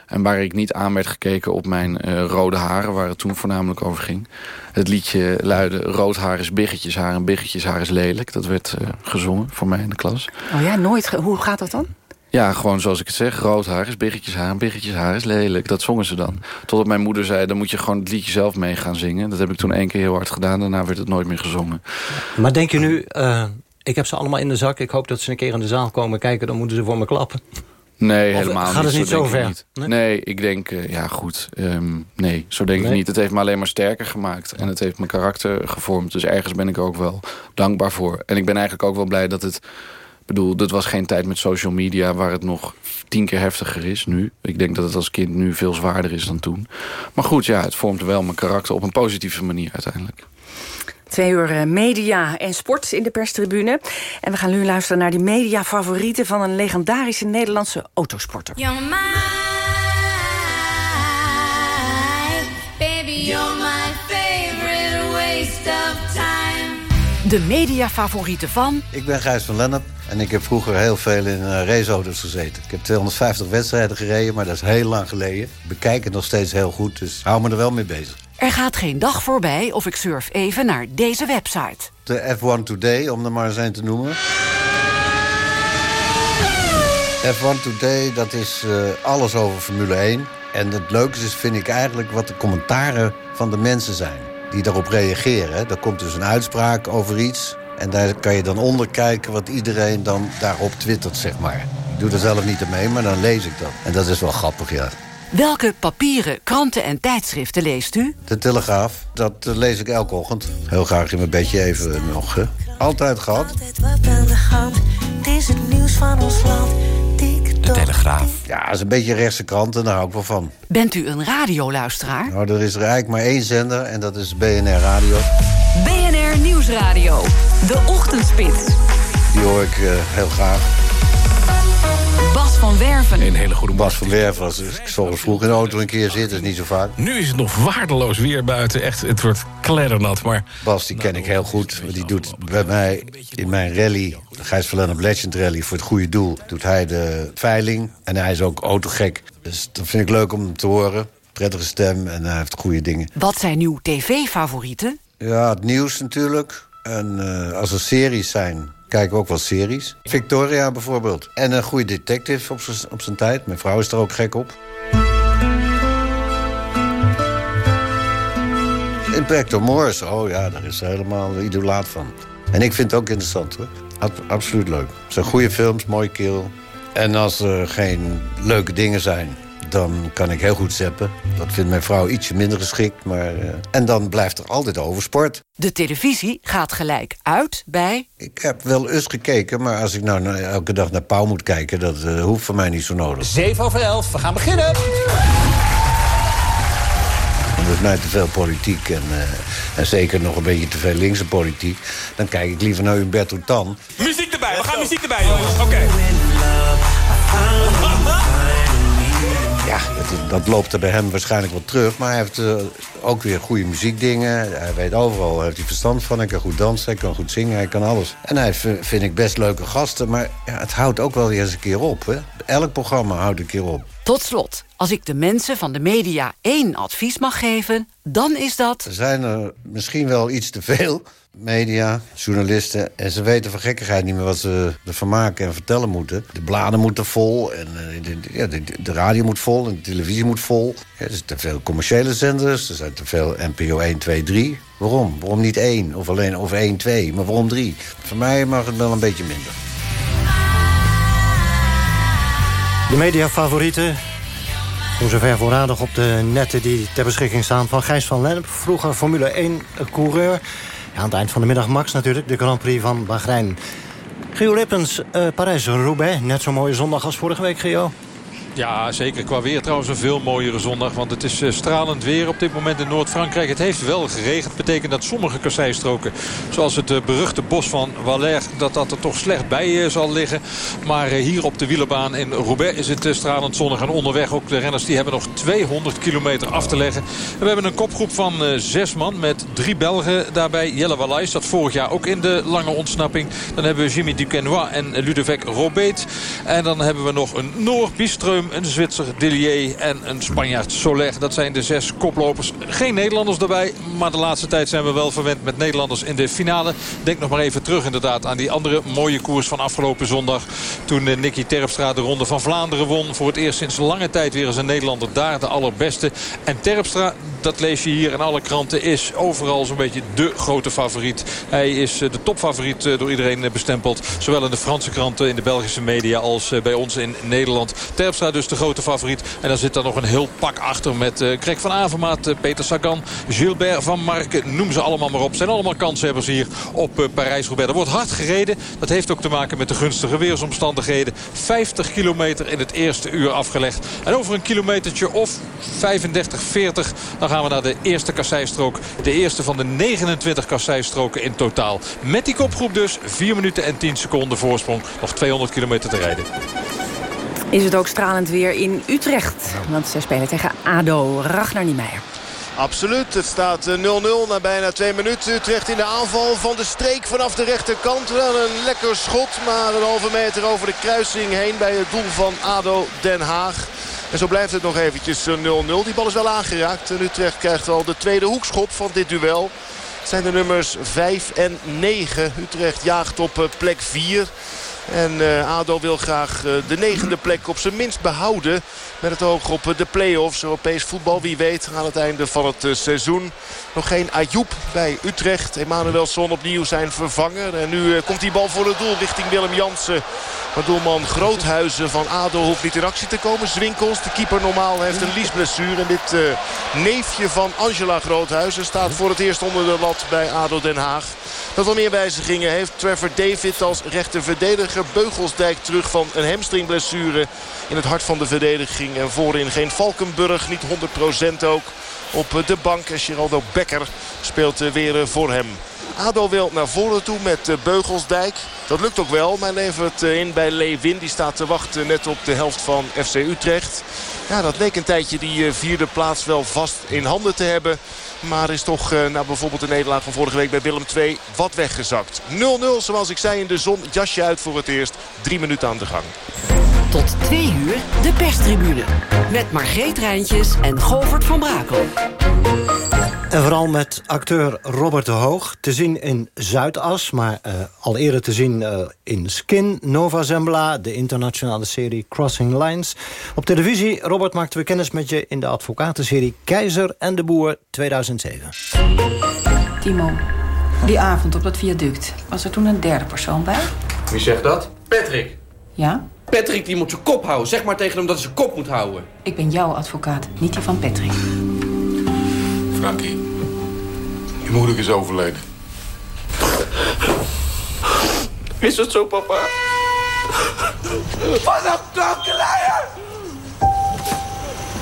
En waar ik niet aan werd gekeken op mijn eh, rode haren... waar het toen voornamelijk over ging. Het liedje luidde... rood haar is biggetjeshaar en biggetjeshaar is lelijk. Dat werd eh, gezongen voor mij in de klas. Oh ja, nooit. Hoe gaat dat dan? Ja, gewoon zoals ik het zeg. Rood haar is biggetjeshaar en biggetjeshaar is lelijk. Dat zongen ze dan. Totdat mijn moeder zei, dan moet je gewoon het liedje zelf mee gaan zingen. Dat heb ik toen één keer heel hard gedaan. Daarna werd het nooit meer gezongen. Maar denk je nu, eh, ik heb ze allemaal in de zak... ik hoop dat ze een keer in de zaal komen kijken... dan moeten ze voor me klappen. Nee, Of helemaal gaat het niet. niet zo ver? niet. Nee? Nee? ik denk, eh, ja goed. ehm, nee, zo denk ik niet. Het heeft me alleen maar sterker gemaakt. En het heeft mijn karakter gevormd. Dus ergens ben ik ook wel dankbaar voor. En ik ben eigenlijk ook wel blij dat het bedoel, dat was geen tijd met social media... waar het nog tien keer heftiger is nu. Ik denk dat het als kind nu veel zwaarder is dan toen. Maar goed, ja, het vormt wel mijn karakter op een positieve manier uiteindelijk. Twee uur eh, media en sport in de perstribune. En we gaan nu luisteren naar die mediafavorieten... van een legendarische Nederlandse autosporter. You're baby, you're De mediafavorieten van... Ik ben Gijs van Lennep en ik heb vroeger heel veel in uh, raceauto's gezeten. Ik heb 250 wedstrijden gereden, maar dat is heel lang geleden. Ik bekijk het nog steeds heel goed, dus hou me er wel mee bezig. Er gaat geen dag voorbij of ik surf even naar deze website. De F1 Today, om er maar eens een te noemen. F1 Today, dat is uh, alles over Formule 1. En het leukste is, vind ik eigenlijk, wat de commentaren van de mensen zijn. Die daarop reageren. Er komt dus een uitspraak over iets. En daar kan je dan onder kijken wat iedereen dan daarop twittert, zeg maar. Ik doe er zelf niet mee, maar dan lees ik dat. En dat is wel grappig, ja. Welke papieren, kranten en tijdschriften leest u? De Telegraaf, dat uh, lees ik elke ochtend. Heel graag in mijn bedje even nog. Hè. Altijd gehad. Altijd wat aan de hand, het is het nieuws van ons land. De Telegraaf. Ja, dat is een beetje rechtse krant en daar hou ik wel van. Bent u een radioluisteraar? Nou, er is er eigenlijk maar één zender en dat is BNR Radio. BNR Nieuwsradio, de ochtendspits. Die hoor ik uh, heel graag. Bas van Werven. Een hele goede Bas van Werven. Als ik zo vroeg in de auto een keer zit, dat is niet zo vaak. Nu is het nog waardeloos weer buiten. Echt, het wordt kleddernat. Maar... Bas, die ken ik heel goed. Die doet bij mij in mijn rally, de Gijs van Lennep Legend Rally... voor het goede doel, doet hij de veiling. En hij is ook autogek. Dus dat vind ik leuk om hem te horen. Prettige stem en hij heeft goede dingen. Wat zijn uw tv-favorieten? Ja, het nieuws natuurlijk. En uh, als er series zijn, kijken ook wel series. Victoria bijvoorbeeld. En een goede detective op zijn tijd. Mijn vrouw is er ook gek op. Inspector Morse, oh ja, daar is ze helemaal idolaat van. En ik vind het ook interessant hoor. absoluut leuk. Het zijn goede films, mooie keel. En als er geen leuke dingen zijn, dan kan ik heel goed zeppen. Dat vindt mijn vrouw ietsje minder geschikt. Maar, uh, en dan blijft er altijd over sport. De televisie gaat gelijk uit bij... Ik heb wel eens gekeken, maar als ik nou elke dag naar Pauw moet kijken... dat uh, hoeft voor mij niet zo nodig. 7 over 11, we gaan beginnen. En dat is mij te veel politiek en, uh, en zeker nog een beetje te veel linkse politiek. Dan kijk ik liever naar Humberto Tan. Muziek erbij, we gaan muziek erbij, jongens. Oké. Okay. Ja, dat, dat, loopt er bij hem waarschijnlijk wel terug. Maar hij heeft uh, ook weer goede muziekdingen. Hij weet overal, hij heeft hij verstand van. Hij kan goed dansen, hij kan goed zingen, hij kan alles. En hij vind ik, best leuke gasten. Maar ja, het houdt ook wel eens een keer op. Hè? Elk programma houdt een keer op. Tot slot, als ik de mensen van de media één advies mag geven... dan is dat... Er zijn er misschien wel iets te veel media, journalisten... en ze weten van gekkigheid niet meer wat ze ervan maken en vertellen moeten. De bladen moeten vol, en de, ja, de, de, radio moet vol en de televisie moet vol. Ja, er zijn te veel commerciële zenders, er zijn te veel NPO 1, 2, 3. Waarom? Waarom niet één? Of alleen of 1, 2, maar waarom drie? Voor mij mag het wel een beetje minder. De mediafavorieten. Hoe zover voorradig op de netten die ter beschikking staan van Gijs van Lennep. Vroeger Formule 1-coureur. Ja, aan het eind van de middag Max natuurlijk, de Grand Prix van Bahrein. Gio Lippens, uh, Parijs-Roubaix. Net zo'n mooie zondag als vorige week, Gio. Ja, zeker. Qua weer trouwens een veel mooiere zondag. Want het is uh, stralend weer op dit moment in Noord-Frankrijk. Het heeft wel geregend. betekent dat sommige kasseistroken, zoals het uh, beruchte bos van Valère... dat dat er toch slecht bij uh, zal liggen. Maar hier op de wielerbaan in Roubaix is het stralend zonnig. En onderweg ook de renners die hebben nog 200 kilometer af te leggen. En we hebben een kopgroep van zes man met drie Belgen daarbij. Jelle Wallace zat vorig jaar ook in de lange ontsnapping. Dan hebben we Jimmy Duquesnoy en Ludovic Robeet. En dan hebben we nog een Noor, Een Zwitser Dillier en een Spanjaard Soler. Dat zijn de zes koplopers. Geen Nederlanders daarbij, maar de laatste tijd zijn we wel verwend met Nederlanders in de finale. Denk nog maar even terug inderdaad aan die andere mooie koers van afgelopen zondag. Toen eh, Nicky Terpstra de Ronde van Vlaanderen won. Voor het eerst sinds lange tijd weer eens een Nederlander daar, de allerbeste. En Terpstra dat lees je hier in alle kranten, is overal zo'n beetje de grote favoriet. Hij is de topfavoriet door iedereen bestempeld. Zowel in de Franse kranten, in de Belgische media als bij ons in Nederland. Terpstra dus de grote favoriet. En dan zit daar nog een heel pak achter met Greg van Avermaat, Peter Sagan, Gilbert van Marken. Noem ze allemaal maar op. Zijn allemaal kanshebbers hier op Parijs-Roubaix. Er wordt hard gereden. Dat heeft ook te maken met de gunstige weersomstandigheden. 50 kilometer in het eerste uur afgelegd. En over een kilometertje of 35, 40... dan gaan we naar de eerste kasseistrook. De eerste van de 29 kasseistroken in totaal. Met die kopgroep dus 4 minuten en 10 seconden voorsprong. Nog 200 kilometer te rijden. Is het ook stralend weer in Utrecht? Want ze spelen tegen ADO. Ragnar Niemeyer. Absoluut. Het staat 0-0 na bijna twee minuten. Utrecht in de aanval van de streek vanaf de rechterkant. Wel een lekker schot, maar een halve meter over de kruising heen bij het doel van ADO Den Haag. En zo blijft het nog eventjes 0-0. Die bal is wel aangeraakt. En Utrecht krijgt al de tweede hoekschop van dit duel. Het zijn de nummers 5 en 9. Utrecht jaagt op plek 4. En uh, ADO wil graag de negende plek op zijn minst behouden. Met het oog op de play-offs. Europees voetbal, wie weet, aan het einde van het uh, seizoen. Nog geen Ayoub bij Utrecht. Emanuelson opnieuw zijn vervanger. En nu komt die bal voor het doel richting Willem Jansen. Maar doelman Groothuizen van ADO hoeft niet in actie te komen. Zwinkels, de keeper normaal, heeft een liesblessure. En dit neefje van Angela Groothuizen staat voor het eerst onder de lat bij ADO Den Haag. Dat wel meer wijzigingen heeft Trevor David als rechterverdediger. Beugelsdijk terug van een hamstringblessure in het hart van de verdediging. En voorin geen Valkenburg, niet 100% ook op de bank. En Geraldo Becker speelt weer voor hem. ADO wil naar voren toe met Beugelsdijk. Dat lukt ook wel, maar levert in bij Lewin. Die staat te wachten net op de helft van FC Utrecht. Ja, dat leek een tijdje die vierde plaats wel vast in handen te hebben. Maar is toch nou, bijvoorbeeld de nederlaag van vorige week bij Willem II wat weggezakt. 0-0 zoals ik zei in de zon. Jasje uit voor het eerst. Drie minuten aan de gang. Tot twee uur de perstribune. Met Margreet Rijntjes en Govert van Brakel. En vooral met acteur Robert de Hoog. Te zien in Zuidas, maar uh, al eerder te zien uh, in Skin, Nova Zembla... de internationale serie Crossing Lines. Op televisie, Robert, maakten we kennis met je... in de advocatenserie Keizer en de Boer 2007. Timo, die avond op dat viaduct... was er toen een derde persoon bij? Wie zegt dat? Patrick. Ja? Patrick die moet zijn kop houden. Zeg maar tegen hem dat hij zijn kop moet houden. Ik ben jouw advocaat, niet die van Patrick. Frankie, je moeder is overleden. Is het zo, papa? Wat een kankerleier!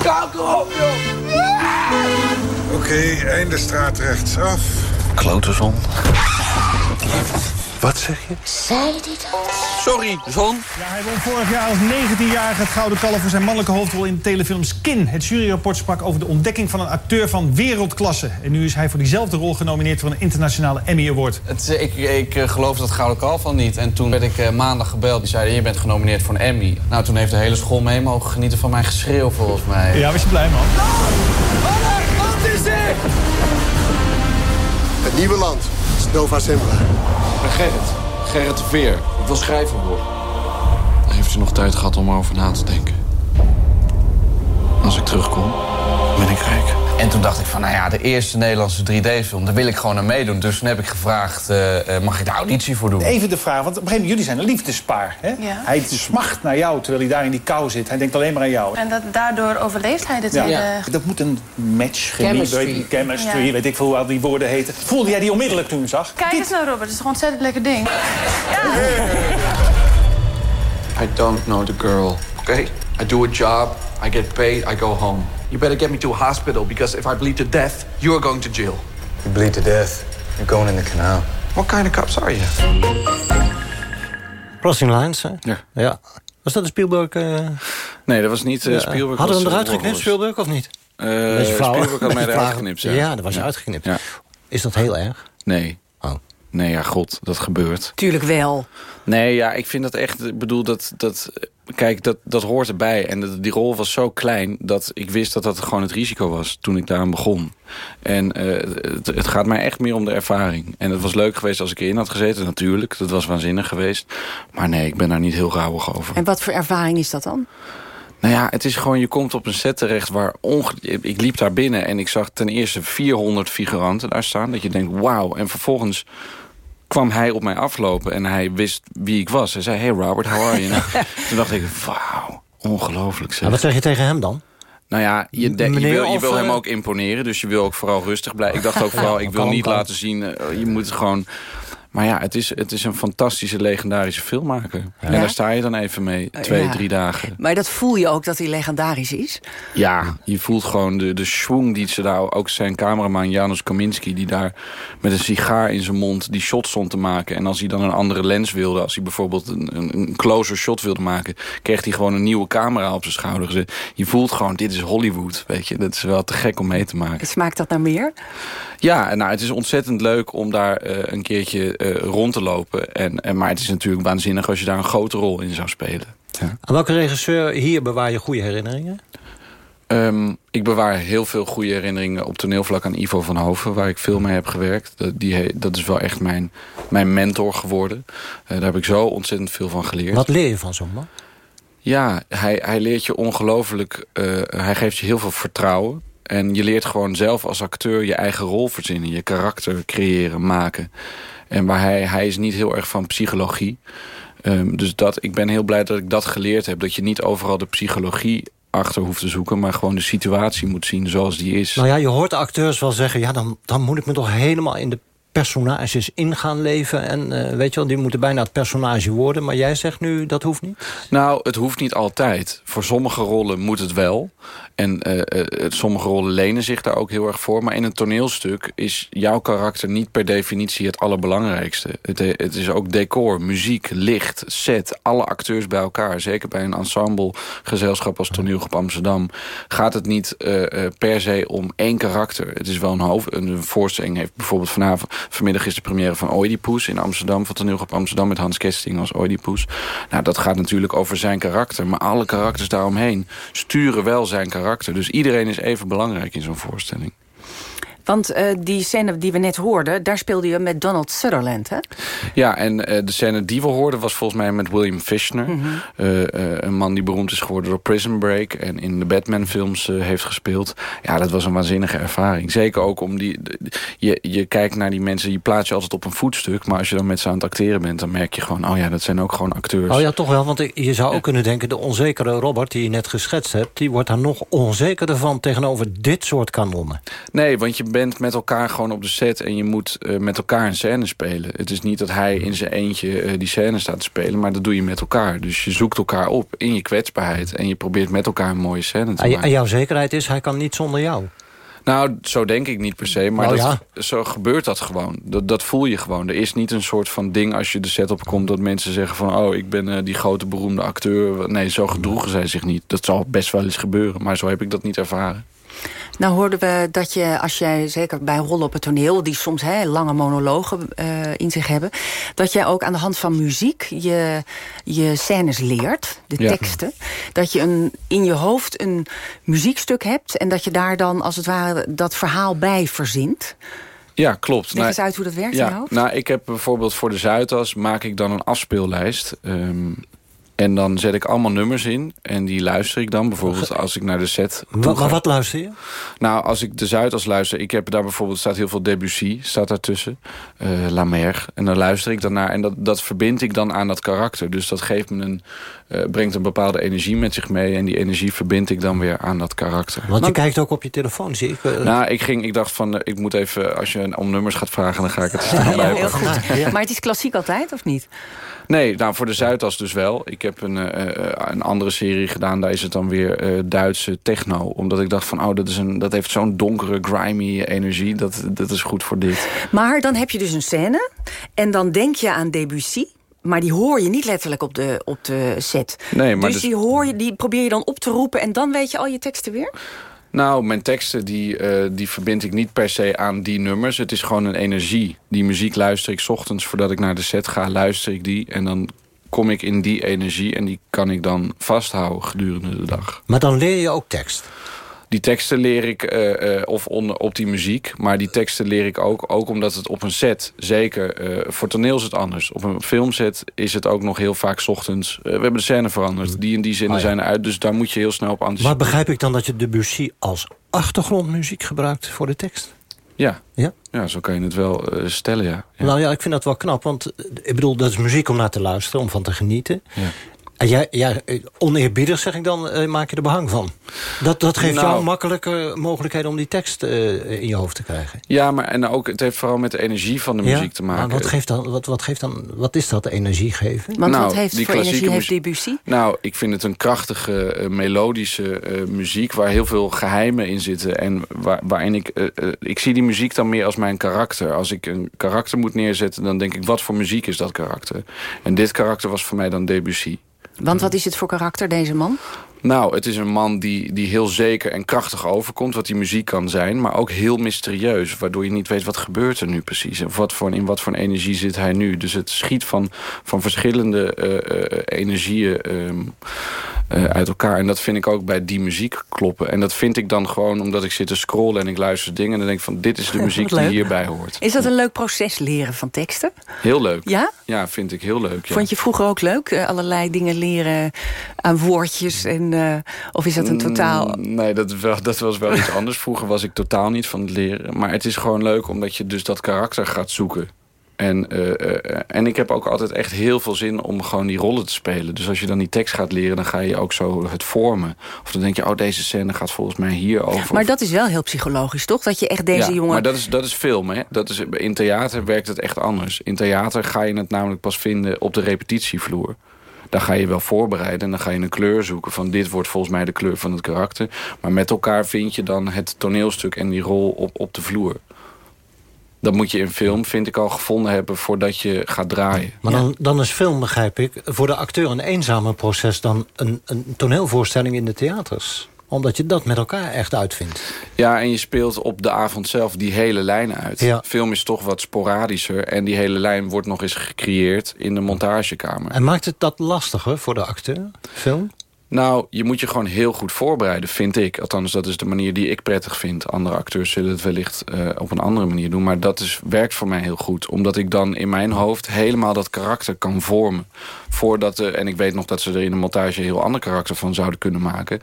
Kanker op, joh! Oké, okay, einde straat rechtsaf. Klote zon. Wat zeg je? Zei hij dat? Sorry, zon. Ja, hij won vorig jaar als 19-jarige het Gouden Kalf... voor zijn mannelijke hoofdrol in de telefilm Skin. Het juryrapport sprak over de ontdekking van een acteur van wereldklasse. En nu is hij voor diezelfde rol genomineerd... voor een internationale Emmy Award. Het, ik, ik uh, geloof dat Gouden Kalf al niet. En toen werd ik uh, maandag gebeld. Die zeiden, je bent genomineerd voor een Emmy. Nou, toen heeft de hele school mee mogen genieten van mijn geschreeuw, volgens mij. Ja, was je blij, man? Wat is dit? Het nieuwe land. Nova Zembla. Gerrit. Gerrit de Veer. Ik wil schrijver worden. Dan heeft u nog tijd gehad om erover na te denken. Als ik terugkom, ben ik rijk. En toen dacht ik van, nou ja, de eerste Nederlandse 3D-film... daar wil ik gewoon aan meedoen. Dus toen heb ik gevraagd, uh, mag ik de auditie voor doen? Even de vraag, want op een gegeven moment, jullie zijn een liefdespaar. Hè? Ja. Hij smacht naar jou, terwijl hij daar in die kou zit. Hij denkt alleen maar aan jou. En dat, daardoor overleeft hij dit ja. hele... Ja. Dat moet een match, chemie, Chemistry. weet, chemistry ja. weet ik veel hoe al die woorden heten. Voelde jij die onmiddellijk toen je zag? Kijk eens nou, Robert. Het is een ontzettend lekker ding. Ja. I don't know the girl, okay? I do a job, I get paid, I go home. You better get me to a hospital because if I bleed to death, you're going to jail. You bleed to death, you're going in the canal. What kind of cops are you? Crossing Lines, hè? Ja. ja. Was dat een Spielberg? Uh... Nee, dat was niet uh, Spielberg. Hadden we hem eruit was geknipt, Spielberg, of niet? Uh, Spielberg had mij eruit geknipt, ja. Ja, dat was ja. uitgeknipt. Ja. Is dat heel erg? Nee. Nee, ja, god, dat gebeurt. Tuurlijk wel. Nee, ja, ik vind dat echt... Ik bedoel, dat... dat kijk, dat, dat hoort erbij. En die rol was zo klein dat ik wist dat dat gewoon het risico was toen ik daaraan begon. En uh, het, het, gaat mij echt meer om de ervaring. En het was leuk geweest als ik erin had gezeten, natuurlijk. Dat was waanzinnig geweest. Maar nee, ik ben daar niet heel rauwig over. En wat voor ervaring is dat dan? Nou ja, het is gewoon, je komt op een set terecht waar... Onge ik liep daar binnen en ik zag ten eerste 400 figuranten daar staan. Dat je denkt, wauw. En vervolgens kwam hij op mij aflopen en hij wist wie ik was. Hij zei, hey Robert, how are you? Toen dacht ik, wauw, ongelooflijk zeg. Wat zeg je tegen hem dan? Nou ja, je, de- je Meneer wil, je wil hem eh, ook imponeren. Dus je wil ook vooral rustig blijven. Ik dacht ook vooral, ik wil niet laten zien... eh, je moet gewoon... Maar ja, het is, het is een fantastische, legendarische filmmaker. En daar sta je dan even mee, twee, Ja. drie dagen. Maar dat voel je ook dat hij legendarisch is. Ja, je voelt gewoon de, de schwung die ze daar... Ook zijn cameraman Janusz Kaminski... die daar met een sigaar in zijn mond die shot stond te maken. En als hij dan een andere lens wilde... als hij bijvoorbeeld een, een, een closer shot wilde maken... kreeg hij gewoon een nieuwe camera op zijn schouder gezet. Je voelt gewoon, dit is Hollywood, weet je. Dat is wel te gek om mee te maken. Smaakt dat naar meer? Ja, nou, het is ontzettend leuk om daar eh, een keertje eh, rond te lopen. En, en, maar het is natuurlijk waanzinnig als je daar een grote rol in zou spelen. Ja. Aan welke regisseur hier bewaar je goede herinneringen? Ehm, ik bewaar heel veel goede herinneringen op toneelvlak aan Ivo van Hoven... waar ik veel mee heb gewerkt. Dat, die, dat is wel echt mijn, mijn mentor geworden. Eh, daar heb ik zo ontzettend veel van geleerd. Wat leer je van zo'n man? Ja, hij, hij leert je ongelooflijk... eh, hij geeft je heel veel vertrouwen. En je leert gewoon zelf als acteur je eigen rol verzinnen. Je karakter creëren, maken. En waar hij, hij is niet heel erg van psychologie. Ehm, dus dat, ik ben heel blij dat ik dat geleerd heb. Dat je niet overal de psychologie achter hoeft te zoeken... maar gewoon de situatie moet zien zoals die is. Nou ja, je hoort acteurs wel zeggen... ja, dan, dan moet ik me toch helemaal in de personages in gaan leven. En eh, weet je wel, die moeten bijna het personage worden. Maar jij zegt nu, dat hoeft niet? Nou, het hoeft niet altijd. Voor sommige rollen moet het wel. En eh, eh, sommige rollen lenen zich daar ook heel erg voor. Maar in een toneelstuk is jouw karakter niet per definitie het allerbelangrijkste. Het, het is ook decor, muziek, licht, set. Alle acteurs bij elkaar. Zeker bij een ensemblegezelschap als Toneelgroep Amsterdam... gaat het niet per se om één karakter. Het is wel een hoofd... Een voorstelling heeft bijvoorbeeld vanavond... Vanmiddag is de première van Oedipus in Amsterdam... van Toneelgroep Amsterdam met Hans Kesting als Oedipus. Nou, dat gaat natuurlijk over zijn karakter. Maar alle karakters daaromheen sturen wel zijn karakter. Dus iedereen is even belangrijk in zo'n voorstelling. Want eh, die scène die we net hoorden, daar speelde je met Donald Sutherland, hè? Ja, en eh, de scène die we hoorden was volgens mij met William Fichtner. Mhm. Eh, eh, een man die beroemd is geworden door Prison Break... en in de Batman-films eh, heeft gespeeld. Ja, dat was een waanzinnige ervaring. Zeker ook om die... de- je, je kijkt naar die mensen, je plaatst je altijd op een voetstuk... maar als je dan met ze aan het acteren bent... dan merk je gewoon, oh ja, dat zijn ook gewoon acteurs. Oh ja, toch wel, want je zou ook kunnen denken... de onzekere Robert die je net geschetst hebt... die wordt daar nog onzekerder van tegenover dit soort kanonnen. Nee, want je bent met elkaar gewoon op de set... en je moet eh, met elkaar een scène spelen. Het is niet dat hij in zijn eentje eh, die scène staat te spelen... maar dat doe je met elkaar. Dus je zoekt elkaar op in je kwetsbaarheid... en je probeert met elkaar een mooie scène te En, maken. en jouw zekerheid is, hij kan niet zonder jou. Nou, zo denk ik niet per se, maar Nou dat, zo gebeurt dat gewoon. Dat, dat voel je gewoon. Er is niet een soort van ding als je de set opkomt... dat mensen zeggen van, oh, ik ben eh, die grote beroemde acteur. Nee, zo gedroegen zij zich niet. Dat zal best wel eens gebeuren, maar zo heb ik dat niet ervaren. Nou hoorden we dat je, als jij zeker bij rollen op het toneel... die soms hè, lange monologen eh, in zich hebben... dat jij ook aan de hand van muziek je, je scènes leert, de Ja. teksten. Dat je een, in je hoofd een muziekstuk hebt... en dat je daar dan als het ware dat verhaal bij verzint. Ja, klopt. Leg eens uit hoe dat werkt in je hoofd. Nou, ik heb bijvoorbeeld voor de Zuidas maak ik dan een afspeellijst. Ehm, en dan zet ik allemaal nummers in. En die luister ik dan bijvoorbeeld als ik naar de set toe Wa- ga. maar wat luister je? Nou, als ik de Zuidas luister... Ik heb daar bijvoorbeeld, staat heel veel Debussy, staat daartussen. eh La Mer. En dan luister ik dan naar. En dat, dat verbind ik dan aan dat karakter. Dus dat geeft me een, eh, brengt een bepaalde energie met zich mee. En die energie verbind ik dan weer aan dat karakter. Want je kijkt ook op je telefoon, zie ik. Eh, Nou, ik, ging, ik dacht van, ik moet even... Als je om nummers gaat vragen, dan ga ik het snel Ja, heel goed. Maar het is klassiek altijd, of niet? Nee, nou, voor de Zuidas dus wel. Ik heb een, eh, eh, een andere serie gedaan. Daar is het dan weer eh, Duitse techno. Omdat ik dacht van, oh, dat, is een, dat heeft zo'n donkere, grimy energie. Dat, dat is goed voor dit. Maar dan heb je dus een scène en dan denk je aan Debussy... maar die hoor je niet letterlijk op de, op de set. Nee, maar dus dus- die, hoor je, die probeer je dan op te roepen... en dan weet je al je teksten weer? Nou, mijn teksten die, eh, die verbind ik niet per se aan die nummers. Het is gewoon een energie. Die muziek luister ik ochtends voordat ik naar de set ga, luister ik die. En dan kom ik in die energie en die kan ik dan vasthouden gedurende de dag. Maar dan leer je ook tekst. Die teksten leer ik, eh, eh, of onder, op die muziek. Maar die teksten leer ik ook, ook omdat het op een set, zeker... eh, voor toneel is het anders. Op een filmset is het ook nog heel vaak 's ochtends... we hebben de scène veranderd. Die en die zinnen Oh ja. zijn eruit. Dus daar moet je heel snel op anticiperen. Maar begrijp ik dan dat je Debussy als achtergrondmuziek gebruikt voor de tekst? Ja. Ja? Ja, zo kan je het wel stellen, ja. ja. Nou ja, ik vind dat wel knap, want ik bedoel, dat is muziek om naar te luisteren, om van te genieten. Ja. En jij, jij, eh, oneerbiedig zeg ik dan, eh, maak je er behang van. Dat, dat geeft Nou. jou makkelijke mogelijkheden om die tekst eh, in je hoofd te krijgen. Ja, maar en ook, het heeft vooral met de energie van de Ja? muziek te maken. Maar wat, geeft dan, wat, wat, geeft dan, wat is dat, energie geven? Want Nou, wat heeft die voor energie klassieke heeft Debussy? Nou, ik vind het een krachtige, melodische eh, muziek... waar heel veel geheimen in zitten. En waar, waarin ik... ik zie die muziek dan meer als mijn karakter. Als ik een karakter moet neerzetten, dan denk ik... wat voor muziek is dat karakter? En dit karakter was voor mij dan Debussy. Want wat is het voor karakter, deze man? Nou, het is een man die, die heel zeker en krachtig overkomt... wat die muziek kan zijn, maar ook heel mysterieus... waardoor je niet weet wat gebeurt er nu precies... en wat voor, in wat voor energie zit hij nu. Dus het schiet van, van verschillende eh, eh, energieën ehm, eh, uit elkaar. En dat vind ik ook bij die muziek kloppen. En dat vind ik dan gewoon omdat ik zit te scrollen... en ik luister dingen en dan denk ik van... dit is de muziek die hierbij hoort. Is dat een leuk proces, leren van teksten? Heel leuk. Ja? Ja, vind ik heel leuk. Ja. Vond je vroeger ook leuk? eh, allerlei dingen leren aan woordjes? En, eh, of is dat een totaal... Mm, Nee, dat, wel, dat was wel iets anders. Vroeger was ik totaal niet van het leren. Maar het is gewoon leuk omdat je dus dat karakter gaat zoeken. En, eh, eh, en ik heb ook altijd echt heel veel zin om gewoon die rollen te spelen. Dus als je dan die tekst gaat leren, dan ga je ook zo het vormen. Of dan denk je, oh, deze scène gaat volgens mij hier over. Maar dat is wel heel psychologisch, toch? Dat je echt deze ja, jongen... Maar dat is, dat is film, hè? Dat is, in theater werkt het echt anders. In theater ga je het namelijk pas vinden op de repetitievloer. Daar ga je wel voorbereiden en dan ga je een kleur zoeken... van dit wordt volgens mij de kleur van het karakter. Maar met elkaar vind je dan het toneelstuk en die rol op, op de vloer. Dat moet je in film, vind ik, al gevonden hebben voordat je gaat draaien. Maar dan, dan is film, begrijp ik, voor de acteur een eenzamer proces... dan een, een toneelvoorstelling in de theaters. Omdat je dat met elkaar echt uitvindt. Ja, en je speelt op de avond zelf die hele lijn uit. Ja. Film is toch wat sporadischer. En die hele lijn wordt nog eens gecreëerd in de montagekamer. En maakt het dat lastiger voor de acteur, film? Nou, je moet je gewoon heel goed voorbereiden, vind ik. Althans, dat is de manier die ik prettig vind. Andere acteurs zullen het wellicht eh, op een andere manier doen. Maar dat is, werkt voor mij heel goed. Omdat ik dan in mijn hoofd helemaal dat karakter kan vormen. Voordat, de, en ik weet nog dat ze er in de montage een heel ander karakter van zouden kunnen maken.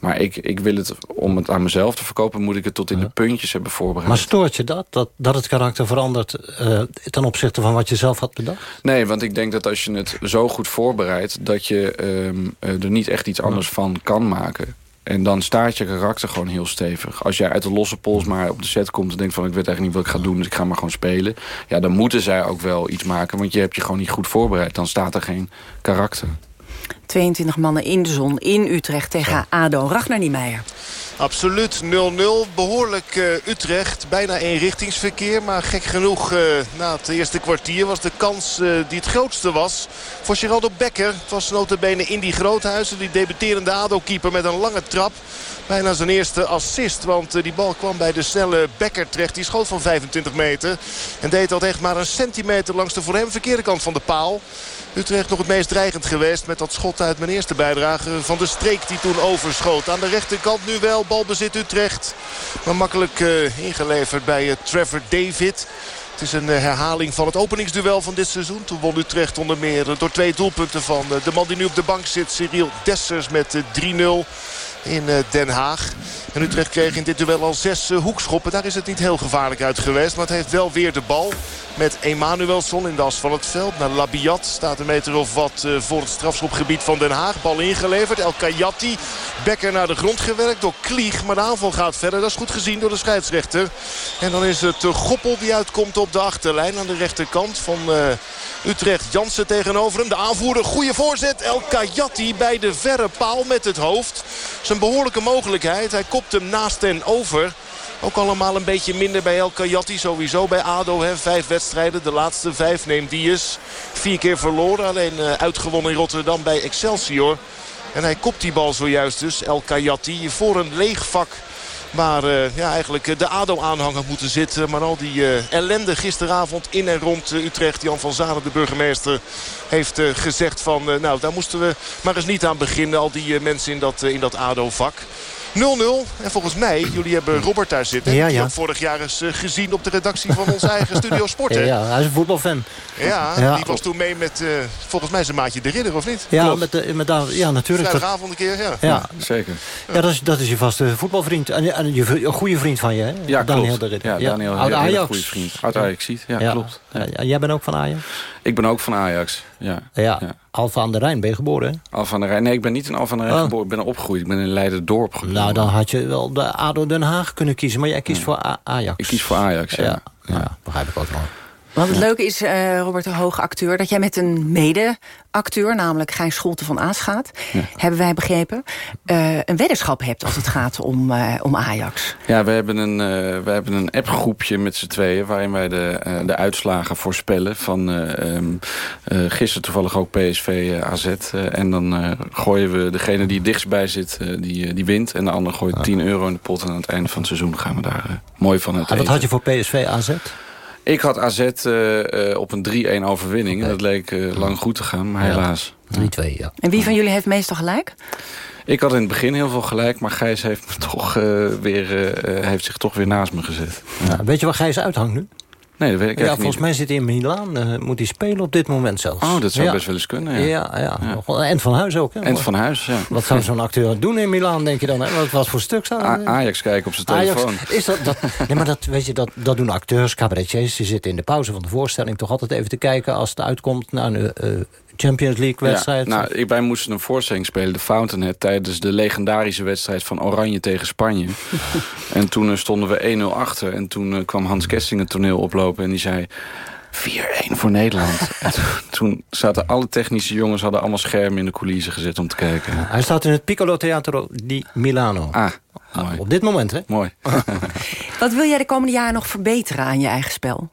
Maar ik, ik wil het, om het aan mezelf te verkopen... moet ik het tot in de puntjes hebben voorbereid. Maar stoort je dat? Dat, dat het karakter verandert eh, ten opzichte van wat je zelf had bedacht? Nee, want ik denk dat als je het zo goed voorbereidt... dat je ehm, eh, er niet echt iets anders van kan maken. En dan staat je karakter gewoon heel stevig. Als jij uit de losse pols maar op de set komt... en denkt van ik weet eigenlijk niet wat ik ga doen... dus ik ga maar gewoon spelen. Ja, dan moeten zij ook wel iets maken... want je hebt je gewoon niet goed voorbereid. Dan staat er geen karakter. 22 mannen in de zon in Utrecht tegen ADO. Ragnar Niemeyer. Absoluut 0-0. Behoorlijk eh, Utrecht. Bijna eenrichtingsverkeer. Maar gek genoeg eh, na het eerste kwartier was de kans eh, die het grootste was. Voor Geraldo Becker. Het was notabene Indy Groothuizen. Die debuterende ADO-keeper met een lange trap. Bijna zijn eerste assist. Want eh, die bal kwam bij de snelle Becker terecht. Die schoot van 25 meter. En deed dat echt maar een centimeter langs de voor hem verkeerde kant van de paal. Utrecht nog het meest dreigend geweest met dat schot uit mijn eerste bijdrage van de streek die toen overschoot. Aan de rechterkant nu wel balbezit Utrecht. Maar makkelijk eh, ingeleverd bij eh, Trevor David. Het is een herhaling van het openingsduel van dit seizoen. Toen won Utrecht onder meer door twee doelpunten van de man die nu op de bank zit. Cyril Dessers met eh, 3-0 in eh, Den Haag. En Utrecht kreeg in dit duel al zes eh, hoekschoppen. Daar is het niet heel gevaarlijk uit geweest. Maar het heeft wel weer de bal met Emanuelson in de as van het veld. Naar Labiat staat een meter of wat eh, voor het strafschopgebied van Den Haag. Bal ingeleverd. El Kayati. Bekker naar de grond gewerkt door Klieg. Maar de aanval gaat verder. Dat is goed gezien door de scheidsrechter. En dan is het Goppel die uitkomt op de achterlijn aan de rechterkant van... Utrecht Jansen tegenover hem. De aanvoerder, goede voorzet. El Kayati bij de verre paal met het hoofd. Zijn behoorlijke mogelijkheid. Hij kopt hem naast en over. Ook allemaal een beetje minder bij El Kayati. Sowieso bij ADO. Hè. Vijf wedstrijden. De laatste vijf neemt Diaz. Vier keer verloren. Alleen uh, uitgewonnen in Rotterdam bij Excelsior. En hij kopt die bal zojuist dus. El Kayati voor een leeg vak. Maar uh, ja, eigenlijk de ADO-aanhanger moeten zitten. Maar al die uh, ellende gisteravond in en rond Utrecht. Jan van Zanen, de burgemeester, heeft gezegd van... nou, daar moesten we maar eens niet aan beginnen. Al die mensen in dat, in dat ADO-vak. 0-0 En volgens mij, jullie hebben Robert daar zitten. Ja, Die ja. ook vorig jaar is eh, gezien op de redactie van onze eigen Studio Sport. hè? Ja, hij is een voetbalfan. Ja, Ja. die was toen mee met eh, volgens mij zijn maatje De Ridder, of niet? Ja, met, de, met daar- ja natuurlijk. Dat, Vrijdagavond een keer, ja. ja. Zeker. Ja, dat is, dat is je vaste voetbalvriend. En, en je, een goede vriend van je, hè? Ja, Daniel klopt. de Ridder. Ja, Daniel, Oud een hele Ajax. goede vriend. Oud Ajax ziet, ja, klopt. Ja. Ja, jij bent ook van Ajax? Ik ben ook van Ajax, ja. Ja, Alfa aan de Rijn ben je geboren, hè? Alphen aan de Rijn. Nee, ik ben niet in Alphen aan de Rijn Oh. geboren. Ik ben opgegroeid. Ik ben in Leiden-dorp geboren. Nou, dan had je wel de ADO Den Haag kunnen kiezen. Maar jij kiest voor A- Ajax. Ik kies voor Ajax, ja. Ja, ja. begrijp ik ook nog. Want het leuke is, eh, Robert de Hoog, acteur... dat jij met een mede-acteur, namelijk Gijs Scholte van Aasgaat... hebben wij begrepen, eh, een weddenschap hebt als het gaat om, eh, om Ajax. Ja, we hebben een, eh, we hebben een appgroepje met z'n tweeën... waarin wij de, eh, de uitslagen voorspellen. Van eh, gisteren toevallig ook PSV AZ. en dan eh, gooien we degene die het dichtstbij zit, die, die wint. En de ander gooit 10 euro in de pot. En aan het einde van het seizoen gaan we daar mooi van het En wat eten. had je voor PSV AZ? Ik had AZ eh, eh, op een 3-1 overwinning. En dat leek eh, lang goed te gaan, maar helaas. 3-2, ja. En wie van jullie heeft meestal gelijk? Ik had in het begin heel veel gelijk, maar Gijs heeft, me toch, eh, weer, heeft zich toch weer naast me gezet. Ja, weet je waar Gijs uithangt nu? Nee, dat weet ik Ja, volgens mij zit hij in Milaan. eh, moet hij spelen op dit moment zelfs. Oh, dat zou Ja. best wel eens kunnen, ja. Ja, ja. En van huis ook. Hè? En van huis, ja. Wat zou zo'n acteur doen in Milaan, denk je dan? Hè? Wat, wat voor stuk zou A- Ajax kijken op zijn telefoon. is dat, dat, nee, maar dat, weet je, dat, dat doen acteurs, cabaretiers. Die zitten in de pauze van de voorstelling toch altijd even te kijken... als het uitkomt naar een eh, Champions League-wedstrijd. Ja, nou, ik, wij moesten een voorstelling spelen, de Fountainhead... tijdens de legendarische wedstrijd van Oranje tegen Spanje. en toen eh, stonden we 1-0 achter. En toen eh, kwam Hans Kesting het toneel oplopen en die zei... 4-1 voor Nederland. en toen, toen zaten alle technische jongens... hadden allemaal schermen in de coulissen gezet om te kijken. Hij staat in het Piccolo Teatro di Milano. Ah, mooi. Op dit moment, hè? Mooi. Wat wil jij de komende jaren nog verbeteren aan je eigen spel?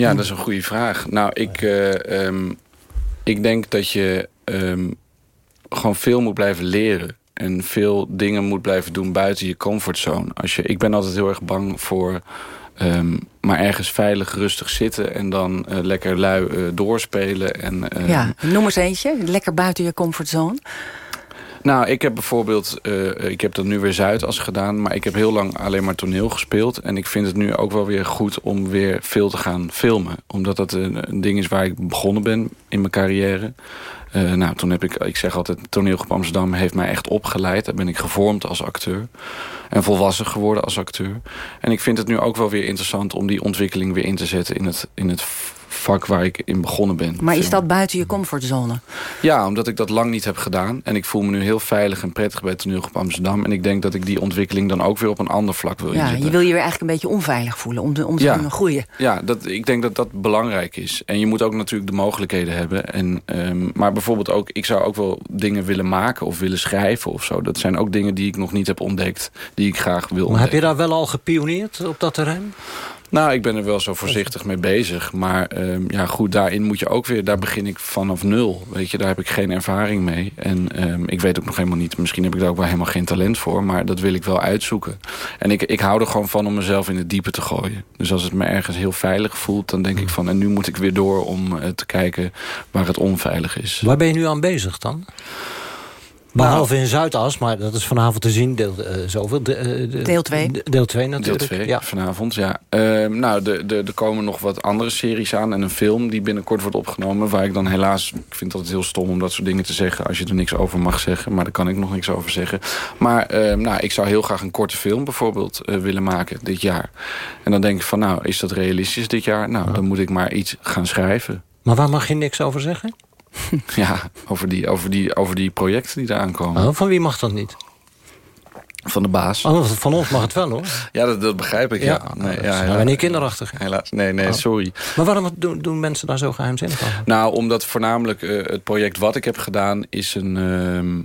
Ja, dat is een goede vraag. Nou, ik, eh, ehm, ik denk dat je ehm, gewoon veel moet blijven leren. En veel dingen moet blijven doen buiten je comfortzone. Als je, ik ben altijd heel erg bang voor... ehm, maar ergens veilig, rustig zitten... en dan eh, lekker lui eh, doorspelen. En, Ja, noem eens eentje. Lekker buiten je comfortzone. Nou, ik heb bijvoorbeeld, eh, ik heb dat nu weer Zuidas gedaan... maar ik heb heel lang alleen maar toneel gespeeld. En ik vind het nu ook wel weer goed om weer veel te gaan filmen. Omdat dat een, ding is waar ik begonnen ben in mijn carrière. Eh, nou, toen heb ik, ik zeg altijd, toneelgroep Amsterdam heeft mij echt opgeleid. Daar ben ik gevormd als acteur. En volwassen geworden als acteur. En ik vind het nu ook wel weer interessant om die ontwikkeling weer in te zetten... in het, in het vak waar ik in begonnen ben. Maar is dat buiten je comfortzone? Ja, omdat ik dat lang niet heb gedaan. En ik voel me nu heel veilig en prettig bij toneelgroep Amsterdam. En ik denk dat ik die ontwikkeling dan ook weer op een ander vlak wil Ja, inzetten. je wil je weer eigenlijk een beetje onveilig voelen om, de, om te Ja. kunnen groeien. Ja, dat, ik denk dat dat belangrijk is. En je moet ook natuurlijk de mogelijkheden hebben. En, ehm, maar bijvoorbeeld ook, ik zou ook wel dingen willen maken of willen schrijven of zo. Dat zijn ook dingen die ik nog niet heb ontdekt, die ik graag wil Maar ontdekken. heb je daar wel al gepioneerd op dat terrein? Nou, ik ben er wel zo voorzichtig mee bezig. Maar ehm, ja, goed, daarin moet je ook weer... Daar begin ik vanaf nul. Weet je, daar heb ik geen ervaring mee. En ehm, ik weet ook nog helemaal niet... Misschien heb ik daar ook wel helemaal geen talent voor. Maar dat wil ik wel uitzoeken. En ik, ik hou er gewoon van om mezelf in het diepe te gooien. Dus als het me ergens heel veilig voelt... dan denk ik van... En nu moet ik weer door om eh, te kijken waar het onveilig is. Waar ben je nu aan bezig dan? Behalve in Zuidas, maar dat is vanavond te zien, deel, eh, zoveel. de- eh, de- Deel twee. de- Deel 2 Deel natuurlijk. 2 ja. vanavond, ja. Ehm, nou, de, de, er komen nog wat andere series aan. En een film die binnenkort wordt opgenomen. Waar ik dan helaas... Ik vind het altijd heel stom om dat soort dingen te zeggen... als je er niks over mag zeggen. Maar daar kan ik nog niks over zeggen. Maar ehm, nou, ik zou heel graag een korte film bijvoorbeeld eh, willen maken dit jaar. En dan denk ik van, nou, is dat realistisch dit jaar? Nou, dan moet ik maar iets gaan schrijven. Maar waar mag je niks over zeggen? Ja, over die, over die, over die projecten die eraan komen. Oh, van wie mag dat niet? Van de baas. Oh, van ons mag het wel hoor. Ja, dat, dat begrijp ik, ja. Ja, nee, ja, niet kinderachtig. Helaas, nee, nee, Oh. sorry. Maar waarom doen, doen mensen daar zo geheimzinnig over? Nou, omdat voornamelijk eh, het project wat ik heb gedaan... Is een, ehm,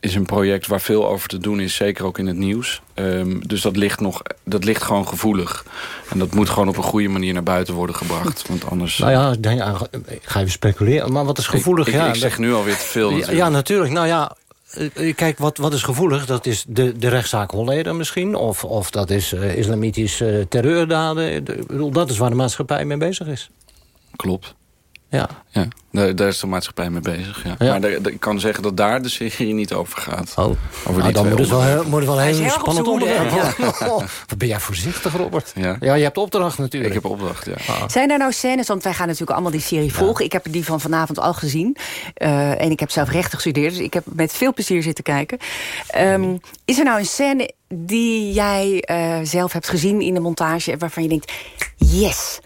is een project waar veel over te doen is. Zeker ook in het nieuws. Ehm, dus dat ligt, nog, dat ligt gewoon gevoelig. En dat moet gewoon op een goede manier naar buiten worden gebracht. Want anders... Nou ja, ik denk, ik ga even speculeren. Maar wat is gevoelig? Ik, ik, ja, ik zeg nu alweer te veel ja, natuurlijk. ja, natuurlijk. Nou ja, eh, kijk, wat, wat is gevoelig? Dat is de, de rechtszaak Holleder misschien. Of, of dat is eh, islamitische terreurdaden. De- ik bedoel, dat is waar de maatschappij mee bezig is. Klopt. Ja. ja daar, daar is de maatschappij mee bezig. Ja. Ja. Maar ik kan zeggen dat daar de serie niet over gaat. Oh. Over Nou, die dan twee moet het wel, heel- moet het wel een Hij is heel heel erg op spannend onderwerp. hè? Oh, wat ben jij voorzichtig, Robert. Ja. Ja, je hebt opdracht natuurlijk. Ik heb opdracht, ja. Zijn er nou scènes, want wij gaan natuurlijk allemaal die serie volgen. Ik heb die van vanavond al gezien. Eh, en ik heb zelf rechten gestudeerd, dus ik heb met veel plezier zitten kijken. Ehm, is er nou een scène die jij eh, zelf hebt gezien in de montage... waarvan je denkt, yes,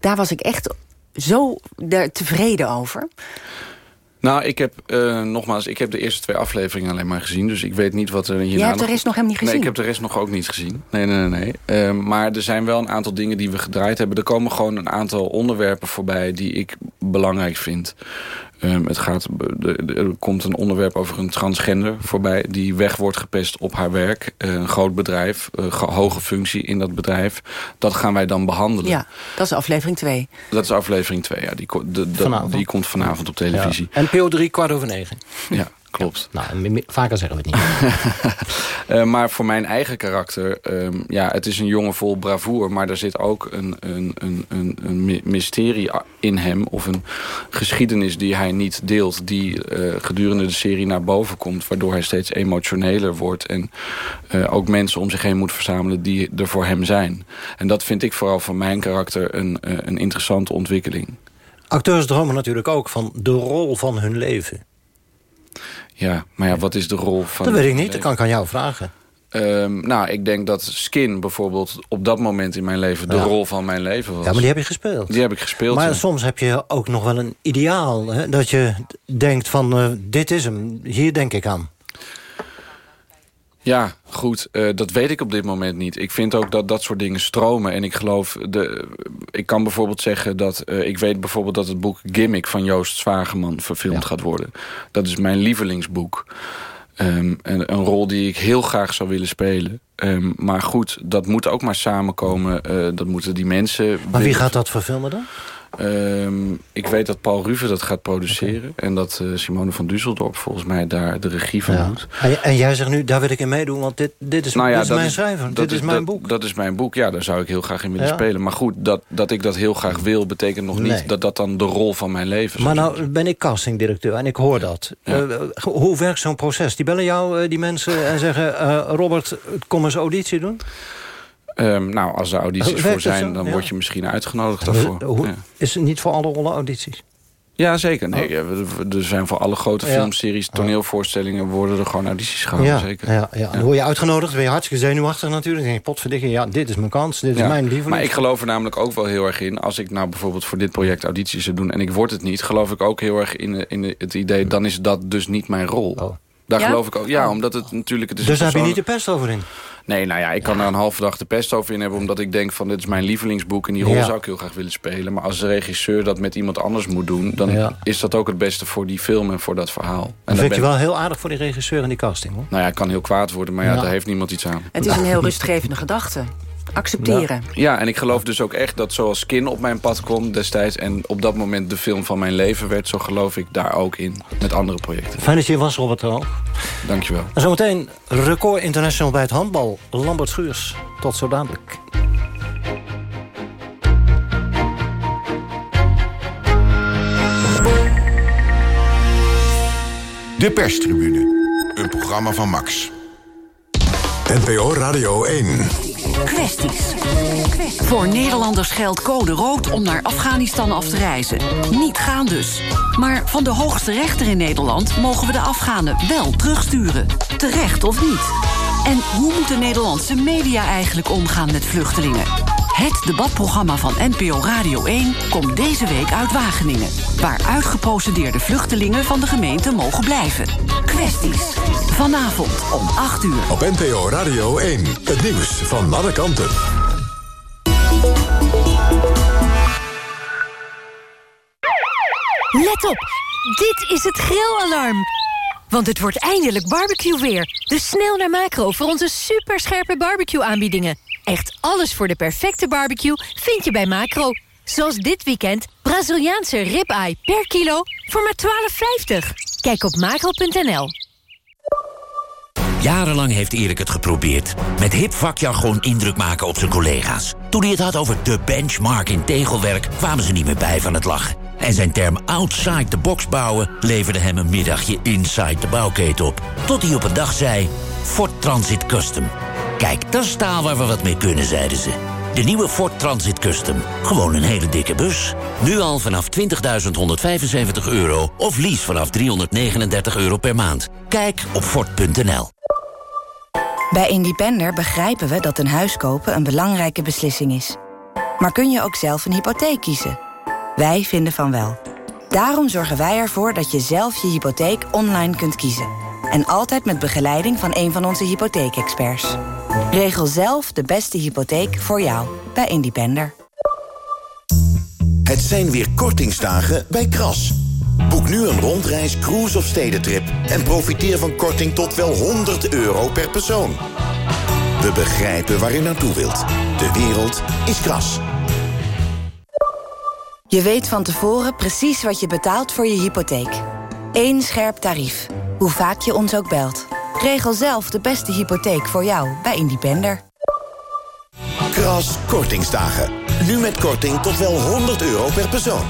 daar was ik echt zo daar tevreden over? Nou, ik heb, eh, nogmaals, ik heb de eerste twee afleveringen alleen maar gezien. Dus ik weet niet wat er hierna Jij hebt de rest nog helemaal niet Nee, gezien? ik heb de rest nog ook niet gezien. Nee, nee, nee. nee. Eh, maar er zijn wel een aantal dingen die we gedraaid hebben. Er komen gewoon een aantal onderwerpen voorbij die ik belangrijk vind. Ehm, het gaat, er, komt een onderwerp over een transgender voorbij... die weg wordt gepest op haar werk. Eh, een groot bedrijf, eh, ge- hoge functie in dat bedrijf. Dat gaan wij dan behandelen. Ja, dat is aflevering 2. Dat is aflevering 2, ja. Die, de, de- die komt vanavond op televisie. En PO3 kwart over negen. Ja, klopt. Nou, me- me- vaker zeggen we het niet. Eh, maar voor mijn eigen karakter, ehm, ja, het is een jongen vol bravoer... maar er zit ook een, een, een, een, een my- mysterie in hem... of een geschiedenis die hij niet deelt... die eh, gedurende de serie naar boven komt... waardoor hij steeds emotioneler wordt... en eh, ook mensen om zich heen moet verzamelen die er voor hem zijn. En dat vind ik vooral van mijn karakter een, een interessante ontwikkeling. Acteurs dromen natuurlijk ook van de rol van hun leven. Ja, maar ja, wat is de rol van... dat weet ik niet, dat kan ik aan jou vragen. Ehm, nou, ik denk dat Skin bijvoorbeeld op dat moment in mijn leven... de Ja. rol van mijn leven was. Ja, maar die heb je gespeeld. Die heb ik gespeeld, Maar ja. soms heb je ook nog wel een ideaal. Hè? Dat je denkt van, eh, dit is hem, hier denk ik aan. Ja, goed. eh, dat weet ik op dit moment niet. Ik vind ook dat dat soort dingen stromen. En ik geloof... De, ik kan bijvoorbeeld zeggen dat... eh, ik weet bijvoorbeeld dat het boek Gimmick van Joost Zwageman verfilmd gaat worden. Dat is mijn lievelingsboek. Ehm, en een rol die ik heel graag zou willen spelen. Ehm, maar goed, dat moet ook maar samenkomen. eh, dat moeten die mensen... Maar wie gaat dat verfilmen dan? Ehm, ik weet dat Paul Ruve dat gaat produceren. En dat eh, Simone van Düsseldorp volgens mij daar de regie van Ja. doet. En, jij zegt nu, daar wil ik in meedoen, want dit, dit is, Nou ja, dit is dat mijn schrijver. dat Dit is, mijn dat- boek. Dat is mijn boek, ja, daar zou ik heel graag in willen Ja. spelen. Maar goed, dat, dat ik dat heel graag wil... betekent nog Nee. niet dat dat dan de rol van mijn leven Maar zou nou ben ik castingdirecteur en ik hoor dat. Eh, hoe werkt zo'n proces? Die bellen jou, eh, die mensen, en zeggen... eh, Robert, kom eens auditie doen? Ehm, nou, als er audities voor zijn, zo? dan Ja. word je misschien uitgenodigd daarvoor. Hoe- Ja. Is het niet voor alle rollen audities? Ja, zeker. Nee, we- er zijn voor alle grote filmseries, toneelvoorstellingen... worden er gewoon audities gehouden, ja, zeker. Ja, ja. Dan word je uitgenodigd, ben je hartstikke zenuwachtig natuurlijk. Dan denk je, potverdikke, ja, dit is mijn kans, dit is mijn lieveling. Maar ik geloof er namelijk ook wel heel erg in... als ik nou bijvoorbeeld voor dit project audities zou doen... en ik word het niet, geloof ik ook heel erg in, in het idee... dan is dat dus niet mijn rol. Daar Ja? geloof ik ook. Ja, Oh. omdat het natuurlijk... Het is dus daar heb je niet de pest over in? Nee, nou ja, ik kan er een halve dag de pest over in hebben... omdat ik denk van, dit is mijn lievelingsboek... en die rol Ja. zou ik heel graag willen spelen. Maar als de regisseur dat met iemand anders moet doen... dan Ja. is dat ook het beste voor die film en voor dat verhaal. En Dat vind ben- wel heel aardig voor die regisseur en die casting, hoor. Nou ja, ik kan heel kwaad worden, maar ja, Ja. daar heeft niemand iets aan. Het is een heel rustgevende gedachte. Accepteren. Ja, en ik geloof dus ook echt dat zoals Skin op mijn pad kwam destijds... en op dat moment de film van mijn leven werd... zo geloof ik daar ook in, met andere projecten. Fijn dat je hier was, Robert Hoog. Dankjewel. En zometeen record international bij het handbal. Lambert Schuurs. Tot zo dadelijk. De perstribune. Een programma van Max. NPO Radio 1. Kwesties. Voor Nederlanders geldt code rood om naar Afghanistan af te reizen. Niet gaan dus. Maar van de hoogste rechter in Nederland mogen we de Afghanen wel terugsturen. Terecht of niet? En hoe moeten Nederlandse media eigenlijk omgaan met vluchtelingen? Het debatprogramma van NPO Radio 1 komt deze week uit Wageningen... waar uitgeprocedeerde vluchtelingen van de gemeente mogen blijven. Kwesties. Vanavond om 8 uur. Op NPO Radio 1. Het nieuws van alle kanten. Let op, dit is het grillalarm. Want het wordt eindelijk barbecue weer. Dus snel naar Macro voor onze superscherpe barbecue aanbiedingen. Echt alles voor de perfecte barbecue vind je bij Macro. Zoals dit weekend Braziliaanse ribeye per kilo voor maar 12,50. Kijk op macro.nl. Jarenlang heeft Erik het geprobeerd. Met hip vakjargon indruk maken op zijn collega's. Toen hij het had over de benchmark in tegelwerk... kwamen ze niet meer bij van het lachen. En zijn term outside the box bouwen leverde hem een middagje inside de bouwketen op. Tot hij op een dag zei, Ford Transit Custom. Kijk, dat is waar we wat mee kunnen, zeiden ze. De nieuwe Ford Transit Custom. Gewoon een hele dikke bus. Nu al vanaf 20.175 euro of lease vanaf 339 euro per maand. Kijk op Ford.nl. Bij Independer begrijpen we dat een huis kopen een belangrijke beslissing is. Maar kun je ook zelf een hypotheek kiezen? Wij vinden van wel. Daarom zorgen wij ervoor dat je zelf je hypotheek online kunt kiezen. En altijd met begeleiding van een van onze hypotheekexperts. Regel zelf de beste hypotheek voor jou bij Independer. Het zijn weer kortingsdagen bij Kras. Boek nu een rondreis, cruise of stedentrip... en profiteer van korting tot wel 100 euro per persoon. We begrijpen waar u naartoe wilt. De wereld is Kras. Je weet van tevoren precies wat je betaalt voor je hypotheek. Eén scherp tarief, hoe vaak je ons ook belt. Regel zelf de beste hypotheek voor jou bij Independer. Kras kortingsdagen. Nu met korting tot wel 100 euro per persoon.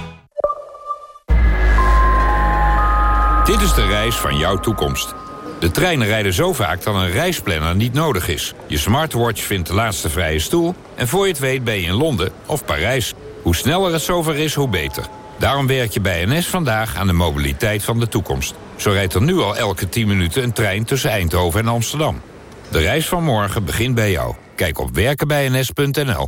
Dit is de reis van jouw toekomst. De treinen rijden zo vaak dat een reisplanner niet nodig is. Je smartwatch vindt de laatste vrije stoel... en voor je het weet ben je in Londen of Parijs. Hoe sneller het zover is, hoe beter. Daarom werk je bij NS vandaag aan de mobiliteit van de toekomst. Zo rijdt er nu al elke 10 minuten een trein tussen Eindhoven en Amsterdam. De reis van morgen begint bij jou. Kijk op werkenbijns.nl.